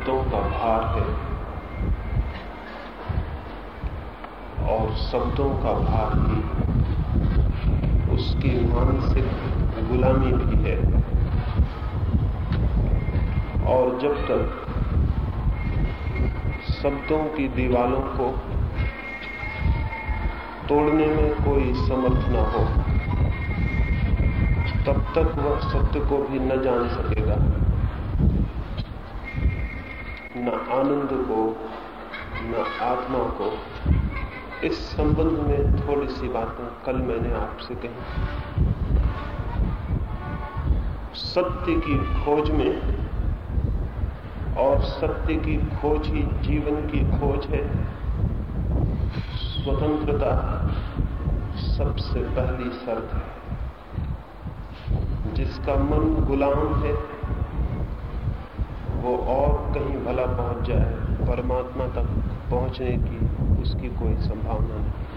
शब्दों का भार है और शब्दों का भार भी उसकी मानसिक गुलामी भी है। और जब तक शब्दों की दीवालों को तोड़ने में कोई समर्थ न हो, तब तक वह सत्य को भी न जान सकेगा। न आनंद को, न आत्मा को, इस संबंध में थोड़ी सी बातें कल मैंने आपसे कही। सत्य की खोज में और सत्य की खोज ही जीवन की खोज है। स्वतंत्रता सबसे पहली शर्त है, जिसका मन गुलाम है। वो और कहीं भला पहुँच जाए, परमात्मा तक पहुँचने की उसकी कोई संभावना नहीं।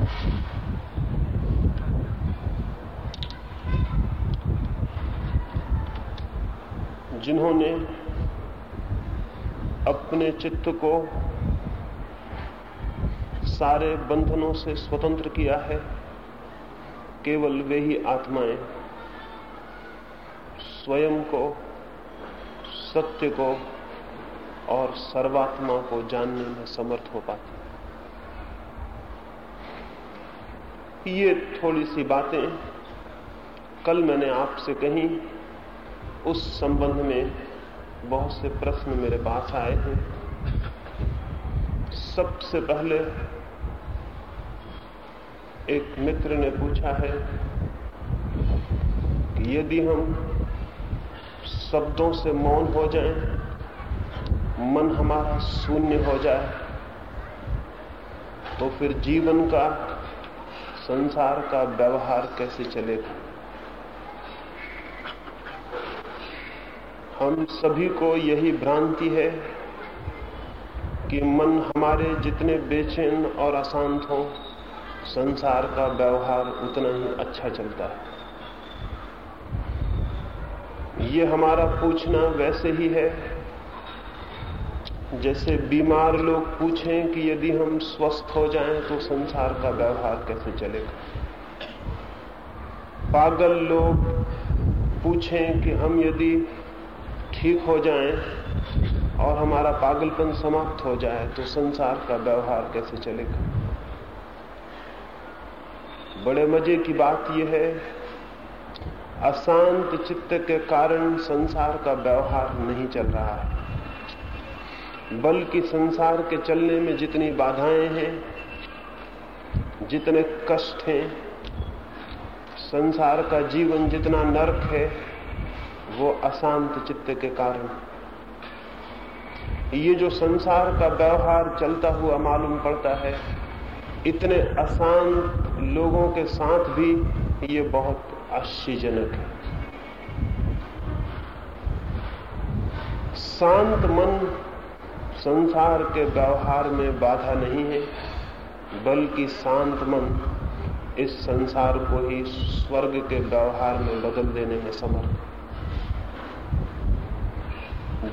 जिन्होंने अपने चित्त को सारे बंधनों से स्वतंत्र किया है, केवल वे ही आत्माएँ स्वयं को, सत्य को और सर्वात्मा को जानने में समर्थ हो पाती ये थोड़ी सी बातें कल मैंने आपसे कही उस संबंध में बहुत से प्रश्न मेरे पास आए हैं सबसे पहले एक मित्र ने पूछा है कि यदि हम शब्दों से मौन हो जाए मन हमारा शून्य हो जाए तो फिर जीवन का, संसार का व्यवहार कैसे चलेगा? हम सभी को यही भ्रांति है कि मन हमारे जितने बेचैन और अशांत हो, संसार का व्यवहार उतना ही अच्छा चलता है। ये हमारा पूछना वैसे ही है जैसे बीमार लोग पूछें कि यदि हम स्वस्थ हो जाएँ तो संसार का व्यवहार कैसे चलेगा? पागल लोग पूछें कि हम यदि ठीक हो जाएँ और हमारा पागलपन समाप्त हो जाए तो संसार का व्यवहार कैसे चलेगा? बड़े मज़े की बात यह है, अशांत चित्त के कारण संसार का व्यवहार नहीं चल रहा है। बल्कि संसार के चलने में जितनी बाधाएँ हैं, जितने कष्ट हैं, संसार का जीवन जितना नरक है, वो अशांत चित्त के कारण ये जो संसार का व्यवहार चलता हुआ मालूम पड़ता है, इतने अशांत लोगों के साथ भी ये बहुत आश्चर्यजनक है। शांत मन संसार के व्यवहार में बाधा नहीं है, बल्कि शांत मन इस संसार को ही स्वर्ग के व्यवहार में बदल देने में समर्थ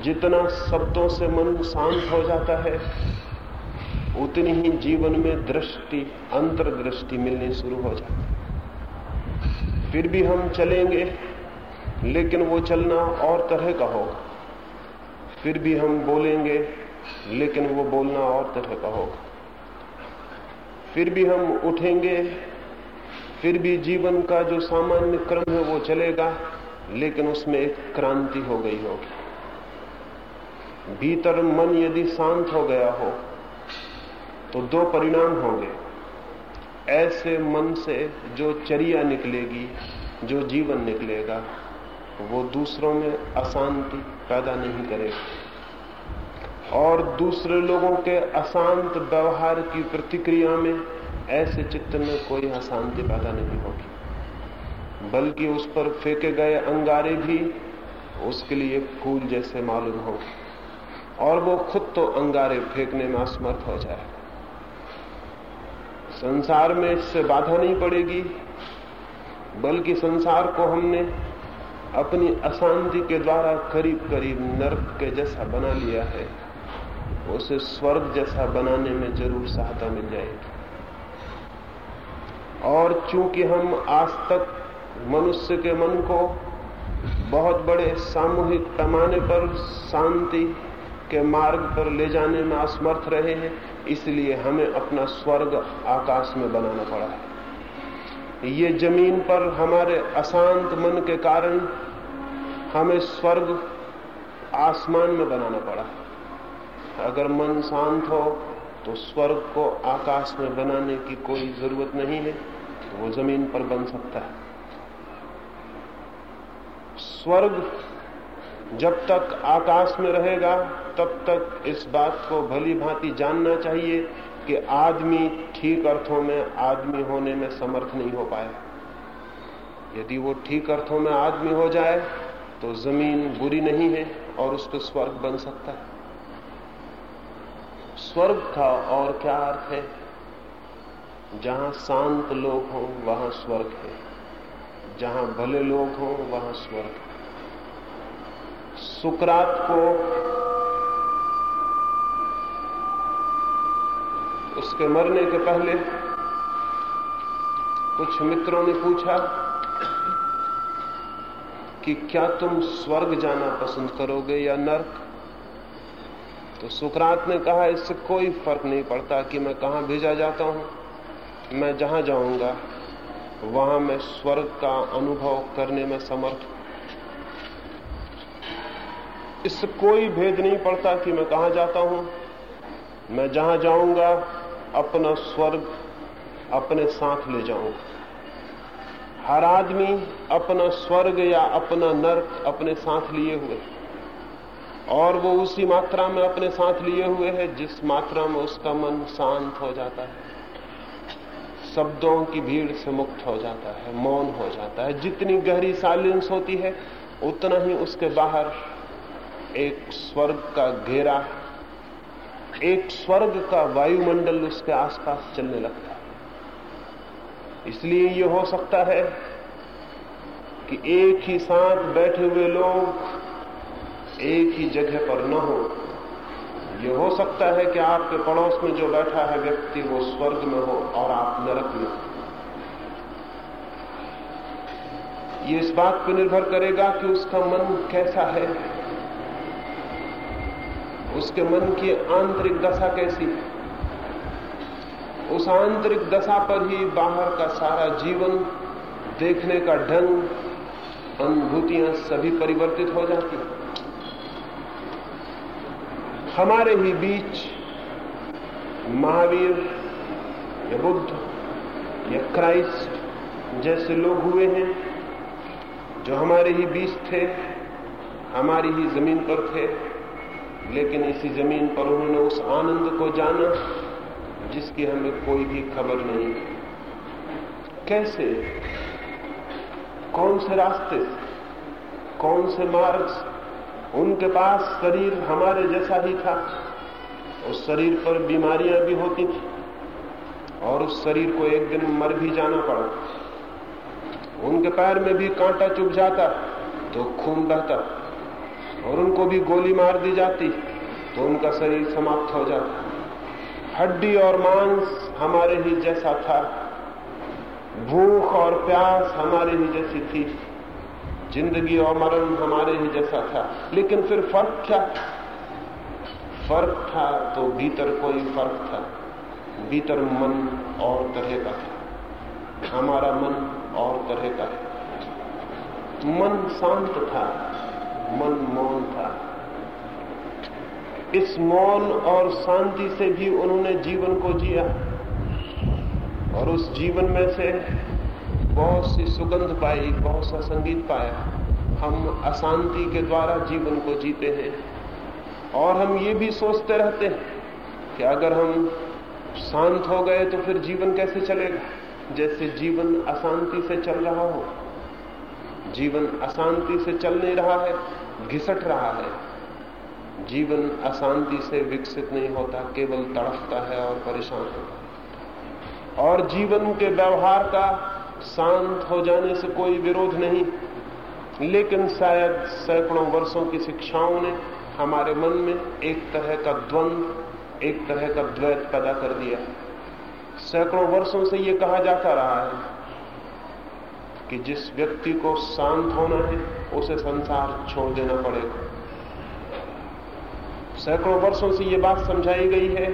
जितना शब्दों से मन शांत हो जाता है, उतनी ही जीवन में दृष्टि, अंतर्दृष्टि मिलनी शुरू हो जाती है। फिर भी हम चलेंगे, लेकिन वो चलना और तरह का होगा। फिर भी हम बोलेंगे लेकिन वो बोलना और तरह का होगा। फिर भी हम उठेंगे, फिर भी जीवन का जो सामान्य क्रम है वो चलेगा, लेकिन उसमें एक क्रांति हो गई होगी। भीतर मन यदि शांत हो गया हो तो दो परिणाम होंगे। ऐसे मन से जो चरिया निकलेगी, जो जीवन निकलेगा, वो दूसरों में अशांति पैदा नहीं करेगा। और दूसरे लोगों के अशांत व्यवहार की प्रतिक्रिया में ऐसे चित्त में कोई अशांति पैदा नहीं होगी। बल्कि उस पर फेंके गए अंगारे भी उसके लिए फूल जैसे मालूम हो और वो खुद तो अंगारे फेंकने में असमर्थ हो जाएगा संसार में इससे बाधा नहीं पड़ेगी, बल्कि संसार को हमने अपनी अशांति के द्वारा करीब करीब नर्क के जैसा बना लिया है। उसे स्वर्ग जैसा बनाने में ज़रूर सहायता मिल जाएगी। और चूँकि हम आज तक मनुष्य के मन को बहुत बड़े सामूहिक पैमाने पर शांति के मार्ग पर ले जाने में असमर्थ रहे हैं, इसलिए हमें अपना स्वर्ग आकाश में बनाना पड़ा है। ये ज़मीन पर हमारे अशांत मन के कारण हमें स्वर्ग आसमान में बनाना पड़ा है। अगर मन शांत हो तो स्वर्ग को आकाश में बनाने की कोई ज़रूरत नहीं है तो वो ज़मीन पर बन सकता है। स्वर्ग जब तक आकाश में रहेगा, तब तक इस बात को भली भांति जानना चाहिए कि आदमी ठीक अर्थों में आदमी होने में समर्थ नहीं हो पाया यदि वो ठीक अर्थों में आदमी हो जाए तो ज़मीन बुरी नहीं है और उस पर स्वर्ग बन सकता है। स्वर्ग का और क्या अर्थ है? जहाँ शांत लोग हों, वहाँ स्वर्ग है। जहाँ भले लोग हों, वहाँ स्वर्ग है। सुकरात को उसके मरने के पहले कुछ मित्रों ने पूछा कि क्या तुम स्वर्ग जाना पसंद करोगे या नर्क? तो सुकरात ने कहा, इससे कोई फ़र्क नहीं पड़ता कि मैं कहाँ भेजा जाता हूँ। मैं जहाँ जाऊँगा, वहाँ मैं स्वर्ग का अनुभव करने में समर्थ इससे कोई भेद नहीं पड़ता कि मैं कहाँ जाता हूँ। मैं जहाँ जाऊँगा, अपना स्वर्ग अपने साथ ले जाऊँगा। हर आदमी अपना स्वर्ग या अपना नर्क अपने साथ लिए हुए। और वो उसी मात्रा में अपने साथ लिए हुए है, जिस मात्रा में उसका मन शांत हो जाता है। शब्दों की भीड़ से मुक्त हो जाता है, मौन हो जाता है। जितनी गहरी साइलेंस होती है, उतना ही उसके बाहर एक स्वर्ग का घेरा, एक स्वर्ग का वायुमंडल उसके आसपास चलने लगता है। इसलिए यह हो सकता है कि एक ही साथ बैठे हुए लोग एक ही जगह पर न हो। यह हो सकता है कि आपके पड़ोस में जो बैठा है व्यक्ति वो स्वर्ग में हो और आप नरक में हो। ये इस बात पर निर्भर करेगा कि उसका मन कैसा है। उसके मन की आंतरिक दशा कैसी है? उस आंतरिक दशा पर ही बाहर का सारा जीवन देखने का ढंग अनुभूतियाँ सभी परिवर्तित हो जाती हमारे ही बीच महावीर, या बुद्ध, या क्राइस्ट जैसे लोग हुए हैं, जो हमारे ही बीच थे, हमारी ही ज़मीन पर थे, लेकिन इसी ज़मीन पर उन्होंने उस आनंद को जाना, जिसकी हमें कोई भी खबर नहीं। कैसे? कौन से रास्ते कौन से मार्ग उनके पास शरीर हमारे जैसा ही था। उस शरीर पर बीमारियाँ भी होती थी और उस शरीर को एक दिन मर भी जाना पड़ा। उनके पैर में भी कांटा चुभ जाता तो खून बहता और उनको भी गोली मार दी जाती तो उनका शरीर समाप्त हो जाता। हड्डी और मांस हमारे ही जैसा था। भूख और प्यास हमारे ही जैसी थी। ज़िंदगी और मरण हमारे ही जैसा था। लेकिन फिर फ़र्क क्या? फ़र्क था तो भीतर कोई फ़र्क था। भीतर मन और तरह का था। हमारा मन और तरह का था मन शांत था, मन मौन था। इस मौन और शांति से भी उन्होंने जीवन को जिया। और उस जीवन में से बहुत सी सुगंध पाई, बहुत सा संगीत पाया। हम अशांति के द्वारा जीवन को जीते हैं। और हम ये भी सोचते रहते हैं कि अगर हम शांत हो गए तो फिर जीवन कैसे चलेगा? जैसे जीवन अशांति से चल रहा हो। जीवन अशांति से चल नहीं रहा है, घिसट रहा है। जीवन अशांति से विकसित नहीं होता, केवल तड़पता है और परेशान होता है। और जीवन के व्यवहार का शांत हो जाने से कोई विरोध नहीं। लेकिन शायद सैकड़ों वर्षों की शिक्षाओं ने हमारे मन में एक तरह का द्वंद्व एक तरह का द्वैत पैदा कर दिया। सैकड़ों वर्षों से यह कहा जाता रहा है कि जिस व्यक्ति को शांत होना है, उसे संसार छोड़ देना पड़ेगा। सैकड़ों वर्षों से यह बात समझाई गई है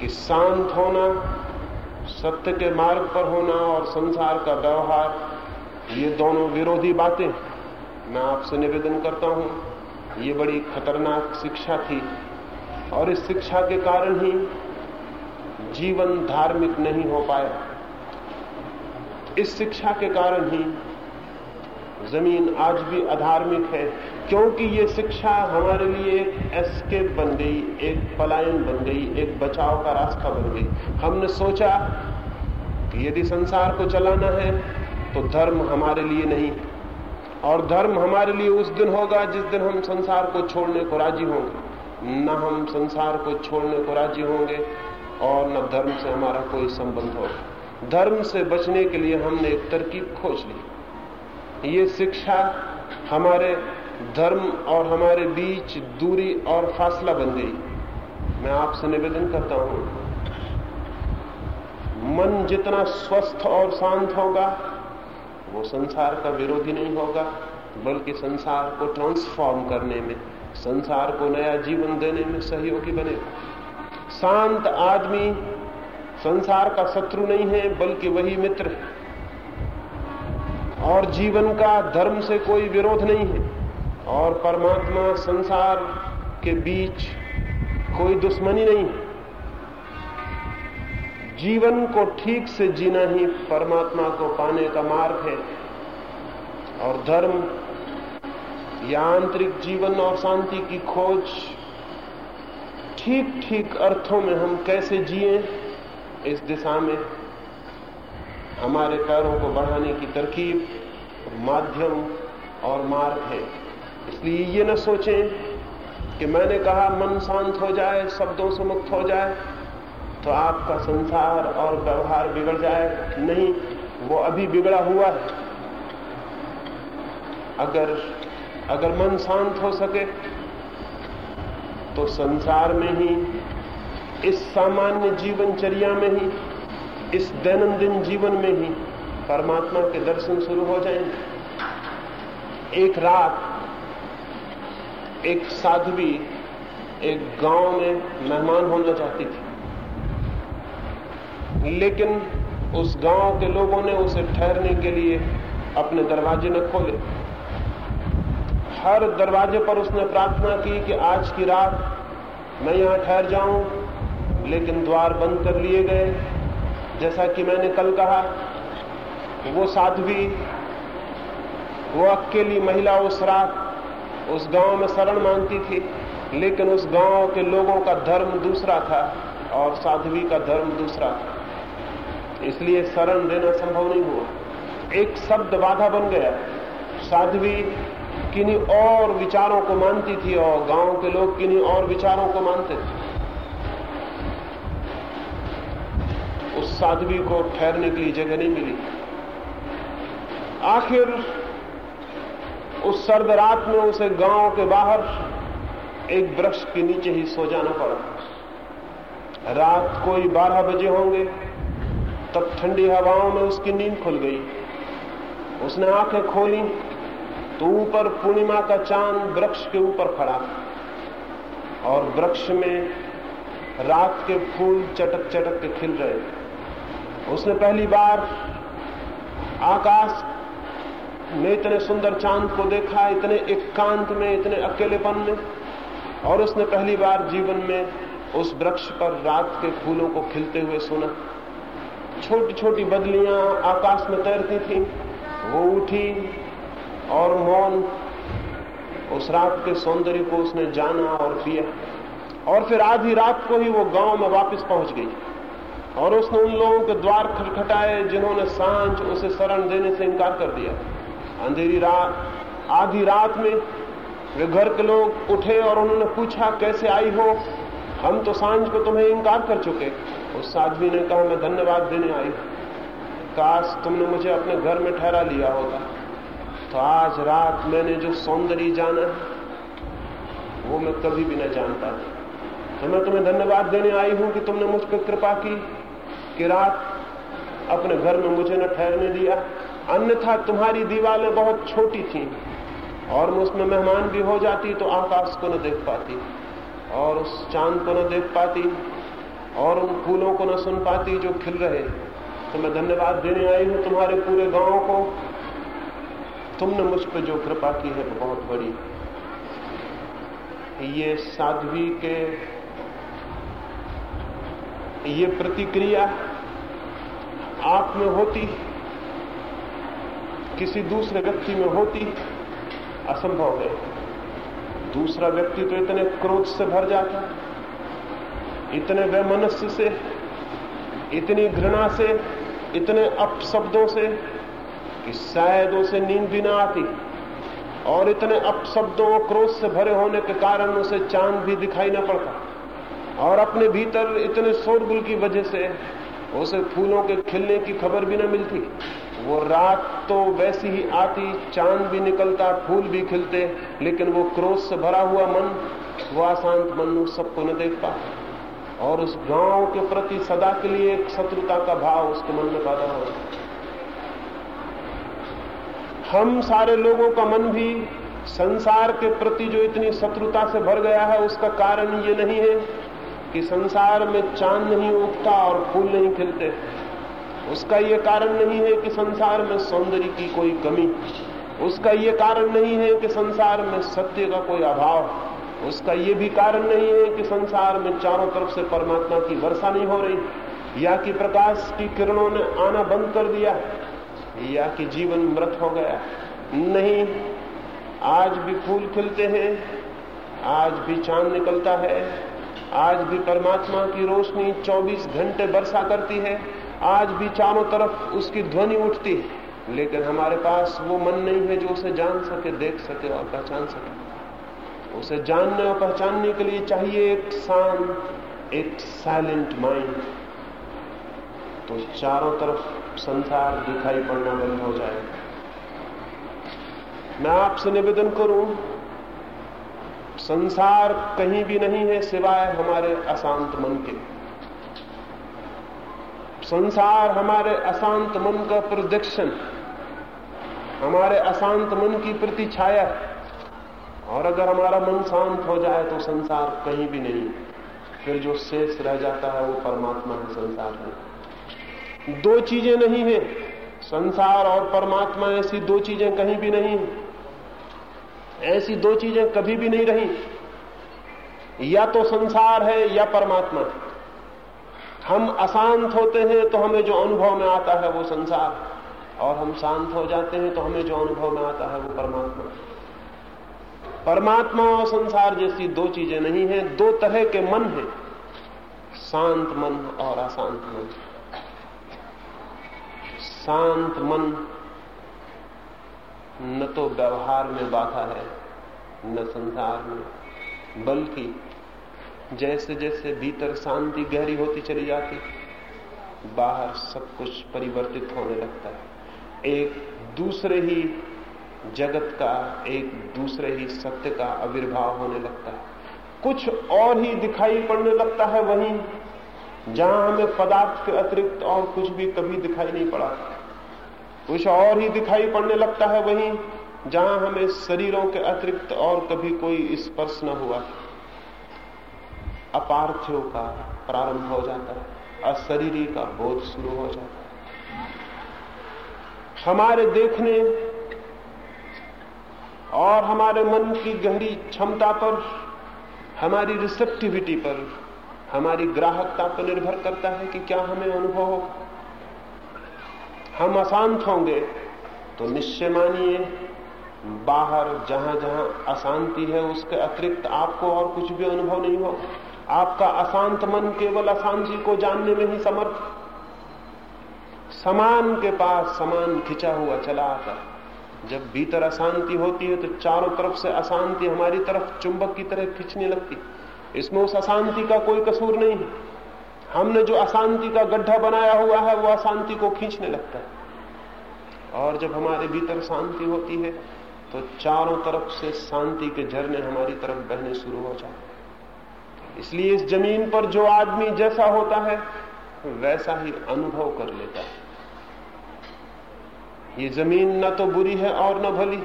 कि शांत होना सत्य के मार्ग पर होना और संसार का व्यवहार, ये दोनों विरोधी बातें मैं आपसे निवेदन करता हूँ, ये बड़ी खतरनाक शिक्षा थी और इस शिक्षा के कारण ही जीवन धार्मिक नहीं हो पाया। इस शिक्षा के कारण ही ज़मीन आज भी अधार्मिक है, क्योंकि ये शिक्षा हमारे लिए एक एस्केप बन गई, एक पलायन बन गई, एक बचाव का रास्ता बन गई। हमने सोचा कि यदि संसार को चलाना है तो धर्म हमारे लिए नहीं। और धर्म हमारे लिए उस दिन होगा जिस दिन हम संसार को छोड़ने को राज़ी होंगे। न हम संसार को छोड़ने को राज़ी होंगे, और न धर्म से हमारा कोई संबंध होगा। धर्म से बचने के लिए हमने एक तरकीब खोज ली। ये शिक्षा हमारे धर्म और हमारे बीच दूरी और फासला बन गई। मैं आपसे निवेदन करता हूँ, मन जितना स्वस्थ और शांत होगा, वो संसार का विरोधी नहीं होगा, बल्कि संसार को ट्रांसफॉर्म करने में, संसार को नया जीवन देने में सहयोगी बनेगा। शांत आदमी संसार का शत्रु नहीं है, बल्कि वही मित्र है। और जीवन का धर्म से कोई विरोध नहीं है। और परमात्मा संसार के बीच कोई दुश्मनी नहीं है। जीवन को ठीक से जीना ही परमात्मा को पाने का मार्ग है। और धर्म या आंतरिक जीवन और शांति की खोज ठीक ठीक अर्थों में हम कैसे जिए इस दिशा में? हमारे पैरों को बढ़ाने की तरकीब माध्यम और मार्ग है। इसलिए ये न सोचें कि मैंने कहा, मन शांत हो जाए, शब्दों से मुक्त हो जाए तो आपका संसार और व्यवहार बिगड़ जाए। नहीं, वो अभी बिगड़ा हुआ है। अगर अगर मन शांत हो सके तो संसार में ही, इस सामान्य जीवनचर्या में ही इस दैनंदिन जीवन में ही परमात्मा के दर्शन शुरू हो जाएँगे। एक रात, एक साध्वी, एक गाँव में मेहमान होना चाहती थी। लेकिन उस गाँव के लोगों ने उसे ठहरने के लिए अपने दरवाजे न खोले। हर दरवाजे पर उसने प्रार्थना की कि आज की रात मैं यहाँ ठहर जाऊँ, लेकिन द्वार बंद कर लिए गए। जैसा कि मैंने कल कहा, वो साध्वी वो अकेली महिला उस रात उस गाँव में शरण मांगती थी, लेकिन उस गाँव के लोगों का धर्म दूसरा था और साध्वी का धर्म दूसरा था। इसलिए शरण देना संभव नहीं हुआ। एक शब्द बाधा बन गया। साध्वी किन्हीं और विचारों को मानती थी और गाँव के लोग किन्हीं और विचारों को मानते थे। उस साध्वी को ठहरने के लिए जगह नहीं मिली। आखिर उस सर्द रात में उसे गाँव के बाहर एक वृक्ष के नीचे ही सो जाना पड़ा। रात कोई बारह बजे होंगे, तब ठंडी हवाओं में उसकी नींद खुल गई। उसने आँखें खोली तो ऊपर पूर्णिमा का चाँद वृक्ष के ऊपर खड़ा। और वृक्ष में रात के फूल चटक चटक के खिल रहे। उसने पहली बार आकाश में इतने सुंदर चाँद को देखा इतने एकांत में, इतने अकेलेपन में, और उसने पहली बार जीवन में उस वृक्ष पर रात के फूलों को खिलते हुए सुना। छोटी छोटी बदलियाँ आकाश में तैरती थी। वो उठी और मौन उस रात के सौंदर्य को उसने जाना और पिया। और फिर आधी रात को ही वो गाँव में वापस पहुँच गई। और उसने उन लोगों के द्वार खटखटाए जिन्होंने साँझ उसे शरण देने से इनकार कर दिया। अंधेरी रात आधी रात में वे घर के लोग उठे और उन्होंने पूछा, कैसे आई हो? हम तो साँझ को तुम्हें इनकार कर चुके। उस साध्वी ने कहा, मैं धन्यवाद देने आई काश तुमने मुझे अपने घर में ठहरा लिया होगा तो आज रात मैंने जो सौंदर्य जाना वो मैं कभी भी न जानता तो मैं तुम्हें धन्यवाद देने आई हूँ कि तुमने मुझ पर कृपा की। कि रात अपने घर में मुझे न ठहरने दिया। अन्यथा तुम्हारी दीवारें बहुत छोटी थी और उसमें मेहमान भी हो जाती तो आकाश को न देख पाती और उस चाँद को न देख पाती और उन फूलों को न सुन पाती जो खिल रहे। तो मैं धन्यवाद देने आई हूँ तुम्हारे पूरे गाँव को। तुमने मुझ पर जो कृपा की है, वो बहुत बड़ी। ये साध्वी के ये प्रतिक्रिया आप में होती, किसी दूसरे व्यक्ति में होती, असंभव है। दूसरा व्यक्ति तो इतने क्रोध से भर जाता, इतने वैमनस्य से, इतनी घृणा से, इतने अपशब्दों से, कि शायद उसे नींद भी ना आती, और इतने अपशब्दों और क्रोध से भरे होने के कारण उसे चाँद भी दिखाई ना पड़ता, और अपने भीतर इतने शोरगुल की वजह से उसे फूलों के खिलने की खबर भी न मिलती। वो रात तो वैसी ही आती, चाँद भी निकलता, फूल भी खिलते, लेकिन वो क्रोध से भरा हुआ मन, वो अशांत मन उस सबको न देख पाता। और उस गाँव के प्रति सदा के लिए एक शत्रुता का भाव उसके मन में पैदा हो। हम सारे लोगों का मन भी संसार के प्रति जो इतनी शत्रुता से भर गया है, उसका कारण ये नहीं है कि संसार में चाँद नहीं उगता और फूल नहीं खिलते। उसका ये कारण नहीं है कि संसार में सौंदर्य की कोई कमी। उसका ये कारण नहीं है कि संसार में सत्य का कोई अभाव। उसका ये भी कारण नहीं है कि संसार में चारों तरफ़ से परमात्मा की वर्षा नहीं हो रही, या कि प्रकाश की किरणों ने आना बंद कर दिया, या कि जीवन मृत हो गया। नहीं, आज भी फूल खिलते हैं, आज भी चाँद निकलता है। आज भी परमात्मा की रोशनी 24 घंटे वर्षा करती है। आज भी चारों तरफ़ उसकी ध्वनि उठती है। लेकिन हमारे पास वो मन नहीं है जो उसे जान सके, देख सके और पहचान सके। उसे जानने और पहचानने के लिए चाहिए एक शांत, एक साइलेंट माइंड तो चारों तरफ़ संसार दिखाई पड़ना बंद हो जाएगा मैं आपसे निवेदन करूँ संसार कहीं भी नहीं है सिवाय हमारे अशांत मन के। संसार हमारे अशांत मन का प्रोजेक्शन हमारे अशांत मन की प्रति छाया और अगर हमारा मन शांत हो जाए तो संसार कहीं भी नहीं फिर जो शेष रह जाता है वो परमात्मा है संसार में दो चीज़ें नहीं है। संसार और परमात्मा ऐसी दो चीज़ें कहीं भी नहीं ऐसी दो चीज़ें कभी भी नहीं रही। या तो संसार है, या परमात्मा है। हम अशांत होते हैं तो हमें जो अनुभव में आता है वो संसार और हम शांत हो जाते हैं तो हमें जो अनुभव में आता है वो परमात्मा परमात्मा और संसार जैसी दो चीज़ें नहीं है, दो तरह के मन हैं। शांत मन और अशांत मन। शांत मन न तो व्यवहार में बाधा है, न संसार में। बल्कि जैसे जैसे भीतर शांति गहरी होती चली जाती, बाहर सब कुछ परिवर्तित होने लगता है। एक दूसरे ही जगत का, एक दूसरे ही सत्य का आविर्भाव होने लगता है। कुछ और ही दिखाई पड़ने लगता है वहीं, जहाँ हमें पदार्थ के अतिरिक्त और कुछ भी कभी दिखाई नहीं पड़ा। कुछ और ही दिखाई पड़ने लगता है वहीं, जहाँ हमें शरीरों के अतिरिक्त और कभी कोई स्पर्श न हुआ। अपार्थिव का प्रारंभ हो जाता है, अशरीरी का बोध शुरू हो जाता है। हमारे देखने और हमारे मन की गहरी क्षमता पर, हमारी रिसेप्टिविटी पर, हमारी ग्राहकता पर निर्भर करता है कि क्या हमें अनुभव होगा। हम अशांत होंगे। तो निश्चय मानिए, बाहर जहाँ जहाँ अशांति है, उसके अतिरिक्त आपको और कुछ भी अनुभव नहीं होगा आपका अशांत मन केवल अशांति को जानने में ही समर्थ। समान के पास समान खिंचा हुआ चला आता है। जब भीतर अशांति होती है तो चारों तरफ़ से अशांति हमारी तरफ़ चुंबक की तरह खींचने लगती। इसमें उस अशांति का कोई कसूर नहीं है। हमने जो अशांति का गड्ढा बनाया हुआ है, वो अशांति को खींचने लगता है। और जब हमारे भीतर शांति होती है तो चारों तरफ़ से शांति के झरने हमारी तरफ़ बहने शुरू हो जाते इसलिए इस ज़मीन पर जो आदमी जैसा होता है, वैसा ही अनुभव कर लेता है। ये ज़मीन ना तो बुरी है और ना भली,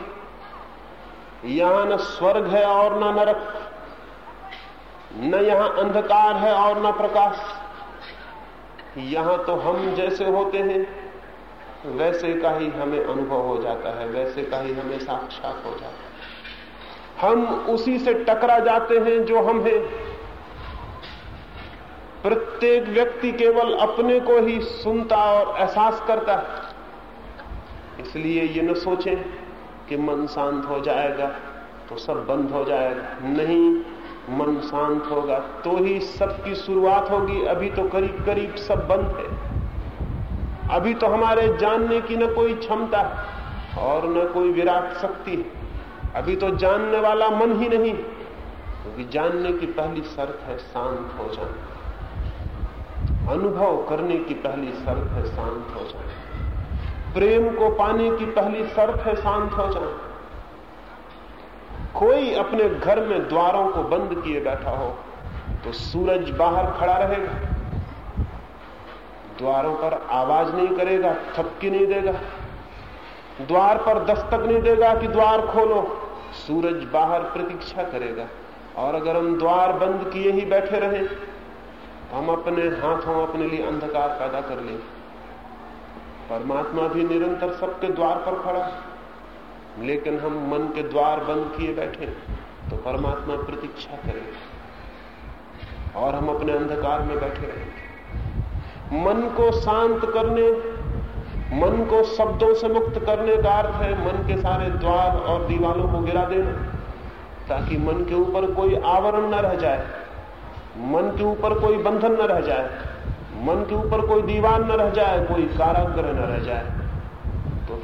यहाँ न स्वर्ग है और ना नरक, न यहाँ अंधकार है और न प्रकाश। यहाँ तो हम जैसे होते हैं, वैसे का ही हमें अनुभव हो जाता है, वैसे का ही हमें साक्षात हो जाता है। हम उसी से टकरा जाते हैं जो हम हैं। प्रत्येक व्यक्ति केवल अपने को ही सुनता और एहसास करता है। इसलिए ये न सोचें कि मन शांत हो जाएगा तो सब बंद हो जाएगा। नहीं मन शांत होगा तो ही सबकी शुरुआत होगी। अभी तो करीब करीब सब बंद है। अभी तो हमारे जानने की न कोई क्षमता और न कोई विराट शक्ति अभी तो जानने वाला मन ही नहीं, क्योंकि तो जानने की पहली शर्त है शांत हो जाना। अनुभव करने की पहली शर्त है शांत हो जाना। प्रेम को पाने की पहली शर्त है शांत हो जाना। कोई अपने घर में द्वारों को बंद किए बैठा हो तो सूरज बाहर खड़ा रहेगा। द्वारों पर आवाज़ नहीं करेगा, थपकी नहीं देगा। द्वार पर दस्तक नहीं देगा कि द्वार खोलो, सूरज बाहर प्रतीक्षा करेगा। और अगर हम द्वार बंद किए ही बैठे रहे तो हम अपने हाथों अपने लिए अंधकार पैदा कर लेंगे। परमात्मा भी निरंतर सबके द्वार पर खड़ा लेकिन हम मन के द्वार बंद किए बैठे तो परमात्मा प्रतीक्षा करेगा और हम अपने अंधकार में बैठे रहेंगे। मन को शांत करने, मन को शब्दों से मुक्त करने का अर्थ है मन के सारे द्वार और दीवालों को गिरा देना, ताकि मन के ऊपर कोई आवरण न रह जाए, मन के ऊपर कोई बंधन न रह जाए, मन के ऊपर कोई दीवार न रह जाए, कोई काराग्रह न रह जाए।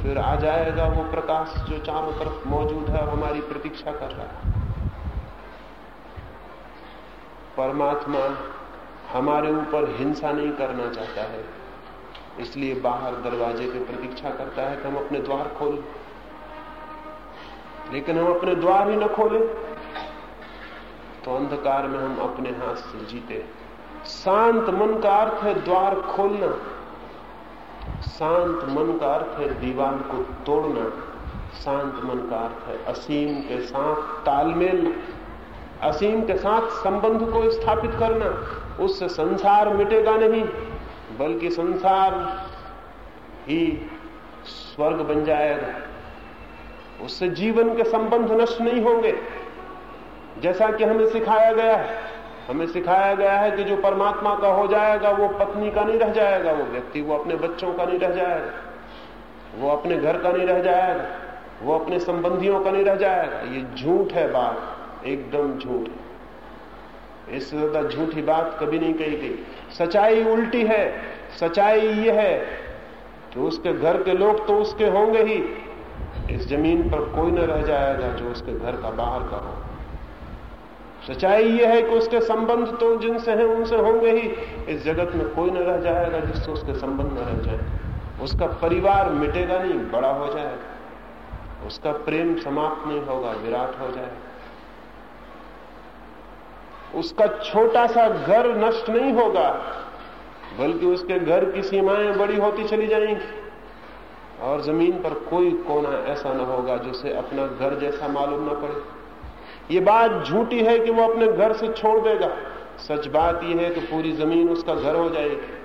फिर आ जाएगा वो प्रकाश जो चारों तरफ़ मौजूद है, हमारी प्रतीक्षा कर रहा है। परमात्मा हमारे ऊपर हिंसा नहीं करना चाहता है, इसलिए बाहर दरवाजे की प्रतीक्षा करता है कि हम अपने द्वार खोल। लेकिन हम अपने द्वार ही न खोले तो अंधकार में हम अपने हाथ से जीते। शांत मन का अर्थ है द्वार खोलना। शांत मन का अर्थ है दीवार को तोड़ना। शांत मन का अर्थ है असीम के साथ तालमेल, असीम के साथ संबंध को स्थापित करना। उससे संसार मिटेगा नहीं, बल्कि संसार ही स्वर्ग बन जाएगा। उससे जीवन के संबंध नष्ट नहीं होंगे। जैसा कि हमें सिखाया गया है हमें सिखाया गया है कि जो परमात्मा का हो जाएगा, वो पत्नी का नहीं रह जाएगा, वो व्यक्ति, वो अपने बच्चों का नहीं रह जाएगा, वो अपने घर का नहीं रह जाएगा, वो अपने संबंधियों का नहीं रह जाएगा। ये झूठ है बात, एकदम झूठ। है इससे ज़्यादा झूठी बात कभी नहीं कही गई। सच्चाई उल्टी है, सच्चाई ये है कि उसके घर के लोग तो उसके होंगे ही। इस ज़मीन पर कोई न रह जाएगा जो उसके घर का बाहर का हो। सच्चाई यह है कि उसके संबंध तो जिनसे हैं, उनसे होंगे ही। इस जगत में कोई न रह जाएगा जिससे उसके संबंध न रह जाए। उसका परिवार मिटेगा नहीं, बड़ा हो जाएगा। उसका प्रेम समाप्त नहीं होगा, विराट हो जाएगा। उसका छोटा सा घर नष्ट नहीं होगा, बल्कि उसके घर की सीमाएँ बड़ी होती चली जाएँगी। और ज़मीन पर कोई कोना ऐसा ना होगा जिसे अपना घर जैसा मालूम ना पड़े। ये बात झूठी है कि वो अपने घर से छोड़ देगा। सच बात यह है कि पूरी ज़मीन उसका घर हो जाएगी।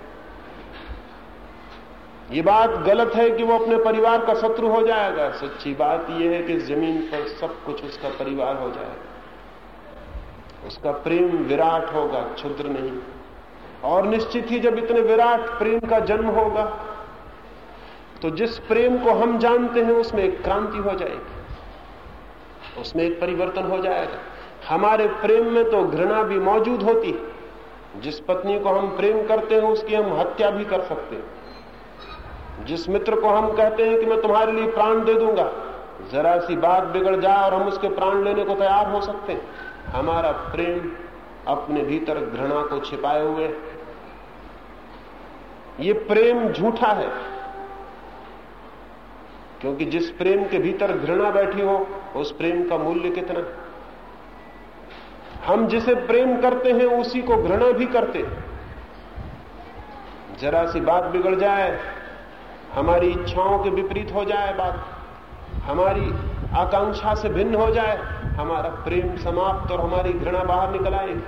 ये बात गलत है कि वो अपने परिवार का शत्रु हो जाएगा। सच्ची बात यह है कि ज़मीन पर सब कुछ उसका परिवार हो जाएगा। उसका प्रेम विराट होगा, क्षुद्र नहीं। और निश्चित ही जब इतने विराट प्रेम का जन्म होगा तो जिस प्रेम को हम जानते हैं, उसमें एक क्रांति हो जाएगी। उसमें एक परिवर्तन हो जाएगा। हमारे प्रेम में तो घृणा भी मौजूद होती है। जिस पत्नी को हम प्रेम करते हैं, उसकी हम हत्या भी कर सकते हैं। जिस मित्र को हम कहते हैं कि मैं तुम्हारे लिए प्राण दे दूँगा, जरा सी बात बिगड़ जाए और हम उसके प्राण लेने को तैयार हो सकते हैं। हमारा प्रेम अपने भीतर घृणा को छिपाए हुए ये प्रेम झूठा है। क्योंकि जिस प्रेम के भीतर घृणा बैठी हो, उस प्रेम का मूल्य कितना? है हम जिसे प्रेम करते हैं, उसी को घृणा भी करते जरा सी बात बिगड़ जाए, हमारी इच्छाओं के विपरीत हो जाए बात, हमारी आकांक्षा से भिन्न हो जाए, हमारा प्रेम समाप्त और हमारी घृणा बाहर निकल आएगी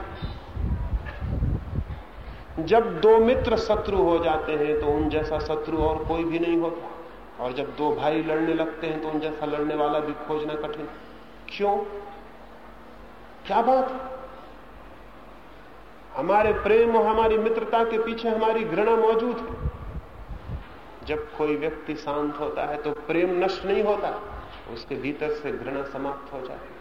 जब दो मित्र शत्रु हो जाते हैं तो उन जैसा शत्रु और कोई भी नहीं होता। और जब दो भाई लड़ने लगते हैं तो उन जैसा लड़ने वाला भी खोजना कठिन। क्यों? क्या बात हमारे प्रेम और हमारी मित्रता के पीछे हमारी घृणा मौजूद है। जब कोई व्यक्ति शांत होता है तो प्रेम नष्ट नहीं होता, उसके भीतर से घृणा समाप्त हो जाती है।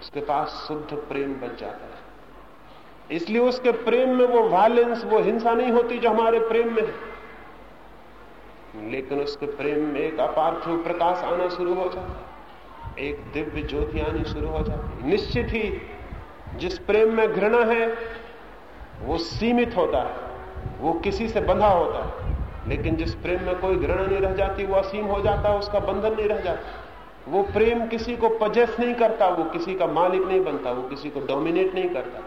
उसके पास शुद्ध प्रेम बच जाता है। इसलिए उसके प्रेम में वो वायलेंस वो हिंसा नहीं होती जो हमारे प्रेम में है। लेकिन उसके प्रेम में एक अपार्थिव प्रकाश आना शुरू हो जाता एक दिव्य ज्योति आनी शुरू हो जाती निश्चित ही जिस प्रेम में घृणा है, वो सीमित होता है। वो किसी से बंधा होता है। लेकिन जिस प्रेम में कोई घृणा नहीं रह जाती, वो असीम हो जाता है, उसका बंधन नहीं रह जाता। वो प्रेम किसी को पजेस नहीं करता, वो किसी का मालिक नहीं बनता, वो किसी को डोमिनेट नहीं करता,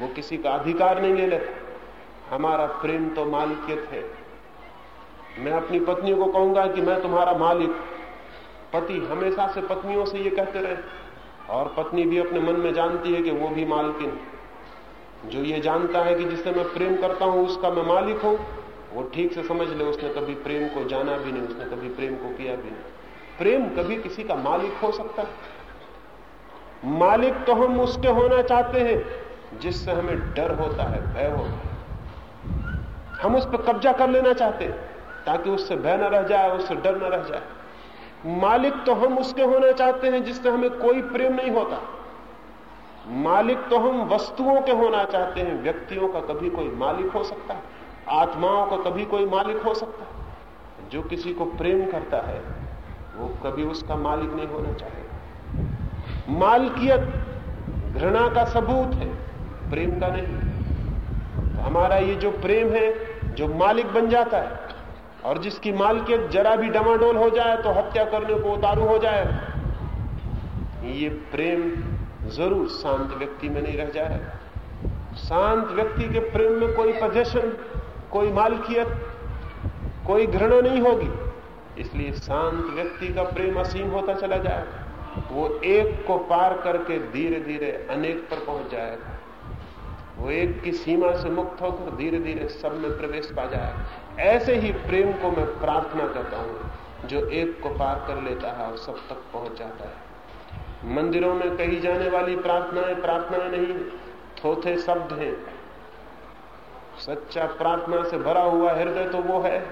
वो किसी का अधिकार नहीं ले लेता। हमारा प्रेम तो मालिकियत है। मैं अपनी पत्नी को कहूँगा कि मैं तुम्हारा मालिक। पति हमेशा से पत्नियों से ये कहते रहे। और पत्नी भी अपने मन में जानती है कि वो भी मालकिन। जो ये जानता है कि जिससे मैं प्रेम करता हूँ, उसका मैं मालिक हूँ, वो ठीक से समझ ले, उसने कभी प्रेम को जाना भी नहीं, उसने कभी प्रेम को किया भी नहीं। प्रेम कभी किसी का मालिक हो सकता है। मालिक तो हम उसके होना चाहते हैं, जिससे हमें डर होता है, भय होता है। हम उस पर कब्जा कर लेना चाहते हैं। ताकि उससे भय न रह जाए, उससे डर न रह जाए। मालिक तो हम उसके होना चाहते हैं जिससे हमें कोई प्रेम नहीं होता। मालिक तो हम वस्तुओं के होना चाहते हैं, व्यक्तियों का कभी कोई मालिक हो सकता है, आत्माओं का कभी कोई मालिक हो सकता है। जो किसी को प्रेम करता है, वो कभी उसका मालिक नहीं होना चाहेगा। मालकियत घृणा का सबूत है, प्रेम का नहीं। तो हमारा ये जो प्रेम है, जो मालिक बन जाता है और जिसकी मालकियत जरा भी डमाडोल हो जाए तो हत्या करने को उतारू हो जाए। ये प्रेम ज़रूर शांत व्यक्ति में नहीं रह जाए। शांत व्यक्ति के प्रेम में कोई पजेशन कोई मालकियत, कोई घृणा नहीं होगी। इसलिए शांत व्यक्ति का प्रेम असीम होता चला जाएगा वो एक को पार करके धीरे धीरे अनेक पर पहुँच जाएगा। वो एक की सीमा से मुक्त होकर धीरे धीरे सब में प्रवेश पा जाएगा। ऐसे ही प्रेम को मैं प्रार्थना करता हूँ, जो एक को पार कर लेता है और सब तक पहुँच जाता है। मंदिरों में कही जाने वाली प्रार्थनाएँ प्रार्थनाएँ नहीं, थोथे शब्द हैं। सच्चा प्रार्थना से भरा हुआ हृदय तो वो है,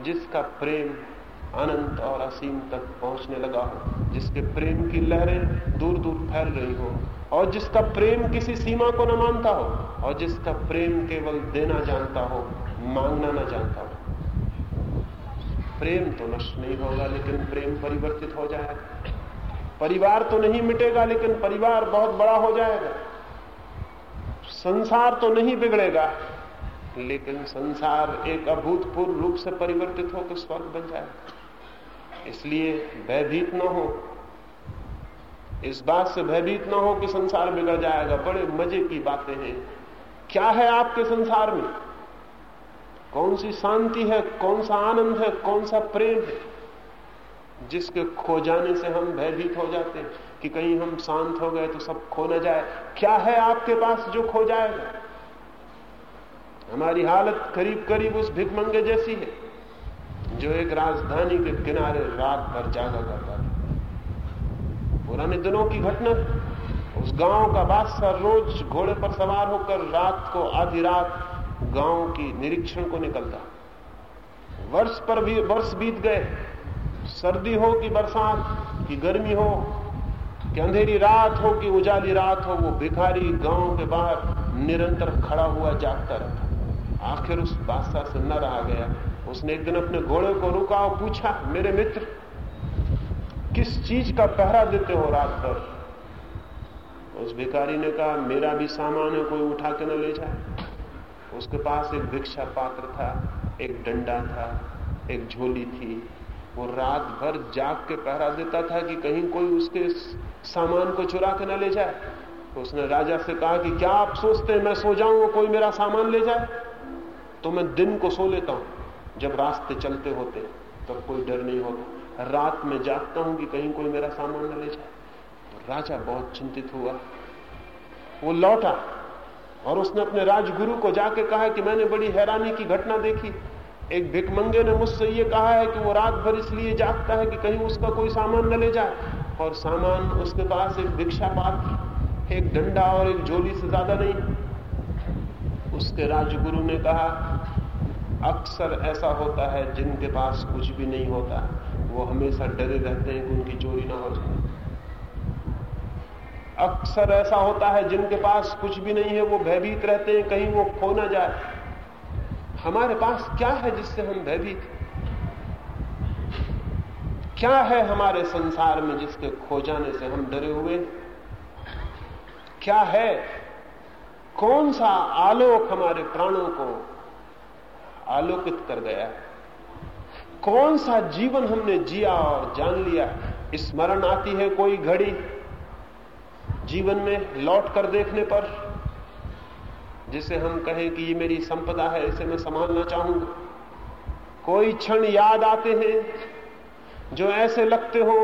जिसका प्रेम अनंत और असीम तक पहुँचने लगा हो, जिसके प्रेम की लहरें दूर दूर फैल रही हो, और जिसका प्रेम किसी सीमा को न मानता हो, और जिसका प्रेम केवल देना जानता हो। मांगना ना जानता हो। प्रेम तो नष्ट नहीं होगा, लेकिन प्रेम परिवर्तित हो जाएगा। परिवार तो नहीं मिटेगा, लेकिन परिवार बहुत बड़ा हो जाएगा। संसार तो नहीं बिगड़ेगा, लेकिन संसार एक अभूतपूर्व रूप से परिवर्तित होकर स्वर्ग बन जाएगा। इसलिए भयभीत न हो। इस बात से भयभीत न हो कि संसार बिगड़ जाएगा। बड़े मज़े की बातें हैं। क्या है आपके संसार में? कौन सी शांति है, कौन सा आनंद है, कौन सा प्रेम है? जिसके खो जाने से हम भयभीत हो जाते हैं कि कहीं हम शांत हो गए तो सब खो न जाए। क्या है आपके पास जो खो जाएगा? हमारी हालत करीब करीब उस भिकमंगे जैसी है, जो एक राजधानी के किनारे रात भर जागा करता था। पुराने दिनों की घटना, उस गाँव का बादशाह रोज घोड़े पर सवार होकर रात को आधी रात गाँव की निरीक्षण को निकलता। वर्ष पर भी, वर्ष बीत गए। सर्दी हो कि बरसात, की गर्मी हो, कि अंधेरी रात हो, कि उजाली रात हो, वो भिखारी गाँव के बाहर निरंतर खड़ा हुआ जागता रहता। आखिर उस बादशाह से न रहा गया। उसने एक दिन अपने घोड़े को रुका और पूछा, मेरे मित्र, किस चीज़ का पहरा देते हो रात भर? उस भिखारी ने कहा, मेरा भी सामान है, कोई उठा के न ले जाए। उसके पास एक भिक्षा पात्र था, एक डंडा था, एक झोली थी। वो रात भर जाग के पहरा देता था कि कहीं कोई उसके सामान को चुरा के ना ले जाए। तो उसने राजा से कहा कि क्या आप सोचते हैं, मैं सो जाऊँ कोई मेरा सामान ले जाए? तो मैं दिन को सो लेता हूँ। जब रास्ते चलते होते, तब तो कोई डर नहीं होता। रात में जागता हूँ कि कहीं कोई मेरा सामान न ले जाए। तो राजा बहुत चिंतित हुआ। वो लौटा। और उसने अपने राजगुरु को जाके कहा कि मैंने बड़ी हैरानी की घटना देखी। एक भिकमंगे ने मुझसे ये कहा है कि वो रात भर इसलिए जागता है कि कहीं उसका कोई सामान न ले जाए। और सामान उसके पास एक भिक्षा पात्र एक डंडा और एक झोली से ज़्यादा नहीं। उसके राजगुरु ने कहा, अक्सर ऐसा होता है जिनके पास कुछ भी नहीं होता। वो हमेशा डरे रहते हैं कि उनकी चोरी ना हो जाए। अक्सर ऐसा होता है, जिनके पास कुछ भी नहीं है, वो भयभीत रहते हैं, कहीं वो खो ना जाए। हमारे पास क्या है जिससे हम भयभीत क्या है हमारे संसार में जिसके खो जाने से हम डरे हुए क्या है? कौन सा आलोक हमारे प्राणों को आलोकित कर गया कौन सा जीवन हमने जिया और जान लिया स्मरण आती है कोई घड़ी जीवन में लौट कर देखने पर, जिसे हम कहें कि ये मेरी संपदा है, इसे मैं संभालना चाहूँगा। कोई क्षण याद आते हैं जो ऐसे लगते हो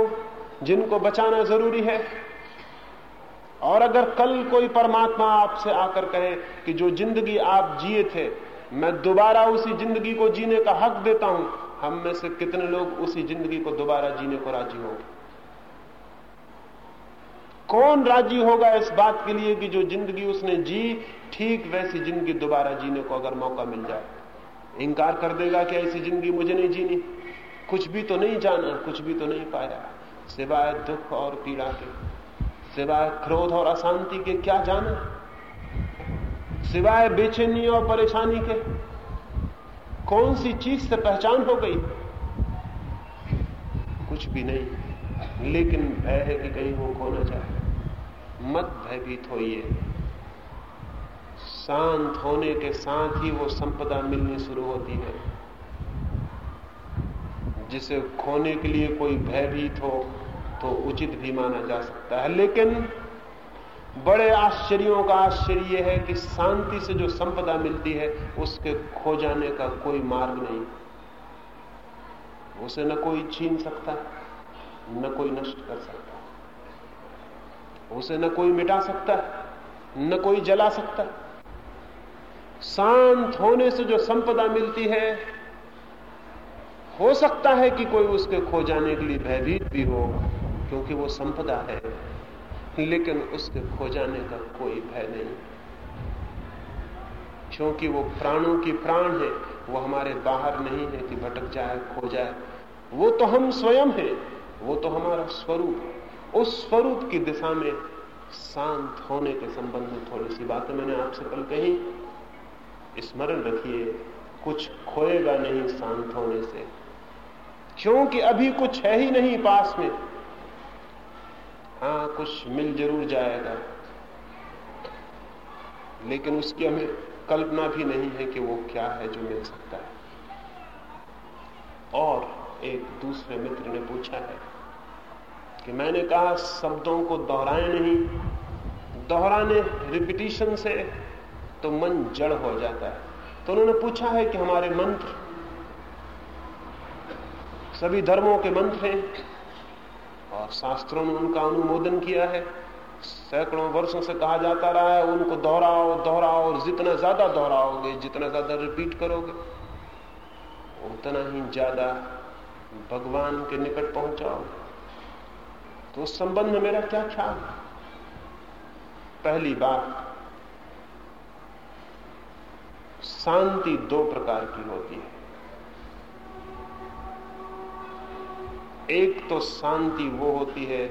जिनको बचाना ज़रूरी है? और अगर कल कोई परमात्मा आपसे आकर कहे कि जो ज़िंदगी आप जिए थे, मैं दोबारा उसी ज़िंदगी को जीने का हक देता हूँ, हम में से कितने लोग उसी ज़िंदगी को दोबारा जीने को राज़ी होंगे? कौन राज़ी होगा इस बात के लिए कि जो ज़िंदगी उसने जी, ठीक वैसी ज़िंदगी दोबारा जीने को अगर मौका मिल जाए। इंकार कर देगा कि ऐसी ज़िंदगी मुझे नहीं जीनी? कुछ भी तो नहीं जाना, कुछ भी तो नहीं पाया। सिवाय दुख और पीड़ा के, सिवाय क्रोध और अशांति के क्या जाना? सिवाय बेचैनी और परेशानी के, कौन सी चीज़ से पहचान हो गई? कुछ भी नहीं, लेकिन भय है कि कहीं वो खो ना जाए। मत भयभीत होइए। शांत होने के साथ ही वो संपदा मिलनी शुरू होती है। जिसे खोने के लिए कोई भयभीत हो तो उचित भी माना जा सकता है। लेकिन बड़े आश्चर्यों का आश्चर्य यह है कि शांति से जो संपदा मिलती है, उसके खो जाने का कोई मार्ग नहीं। उसे न कोई छीन सकता, न कोई नष्ट कर सकता। उसे न कोई मिटा सकता, न कोई जला सकता। शांत होने से जो संपदा मिलती है, हो सकता है कि कोई उसके खो जाने के लिए भयभीत भी हो, क्योंकि वो संपदा है, लेकिन उसके खो जाने का कोई भय नहीं। क्योंकि वो प्राणों की प्राण है, वो हमारे बाहर नहीं है कि भटक जाए, खो जाए। वो तो हम स्वयं हैं, वो तो हमारा स्वरूप है। उस स्वरूप की दिशा में शांत होने के संबंध में थोड़ी सी बातें मैंने आपसे कल कही। स्मरण रखिए, कुछ खोएगा नहीं शांत होने से। क्योंकि अभी कुछ है ही नहीं पास में। हाँ कुछ मिल ज़रूर जाएगा। लेकिन उसकी हमें कल्पना भी नहीं है कि वो क्या है जो मिल सकता है। और एक दूसरे मित्र ने पूछा है कि मैंने कहा, शब्दों को दोहराए नहीं। दोहराने रिपीटिशन से तो मन जड़ हो जाता है। तो उन्होंने पूछा है कि हमारे मंत्र, सभी धर्मों के मंत्र हैं, और शास्त्रों ने उनका अनुमोदन किया है। सैकड़ों वर्षों से कहा जाता रहा है, उनको दोहराओ दोहराओ, और जितना ज़्यादा दोहराओगे, जितना ज़्यादा रिपीट करोगे, उतना ही ज़्यादा भगवान के निकट पहुंचाओगे। तो उस संबंध में मेरा क्या ख्याल पहली बात, शांति दो प्रकार की होती है। एक तो शांति वो होती है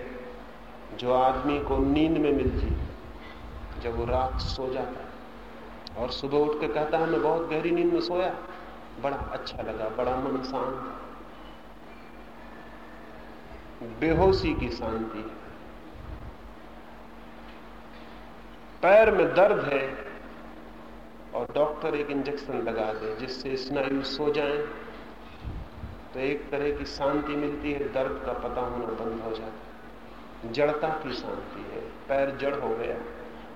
जो आदमी को नींद में मिलती है, जब वो रात सो जाता है। और सुबह उठ के कहता है, मैं बहुत गहरी नींद में सोया, बड़ा अच्छा लगा, बड़ा मन शांत बेहोशी की शांति पैर में दर्द है और डॉक्टर एक इंजेक्शन लगा दे, जिससे स्नायु सो जाएँ। तो एक तरह की शांति मिलती है, दर्द का पता होना बंद हो जाता है। जड़ता की शांति है, पैर जड़ हो गया।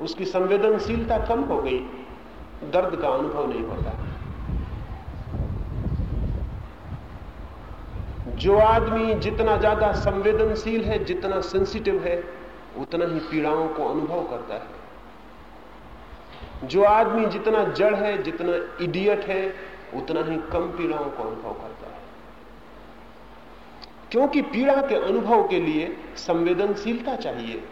उसकी संवेदनशीलता कम हो गई, दर्द का अनुभव नहीं होता। जो आदमी जितना ज़्यादा संवेदनशील है, जितना सेंसिटिव है, उतना ही पीड़ाओं को अनुभव करता है। जो आदमी जितना जड़ है, जितना इडियट है, उतना ही कम पीड़ाओं को अनुभव करता है। क्योंकि पीड़ा के अनुभव के लिए संवेदनशीलता चाहिए।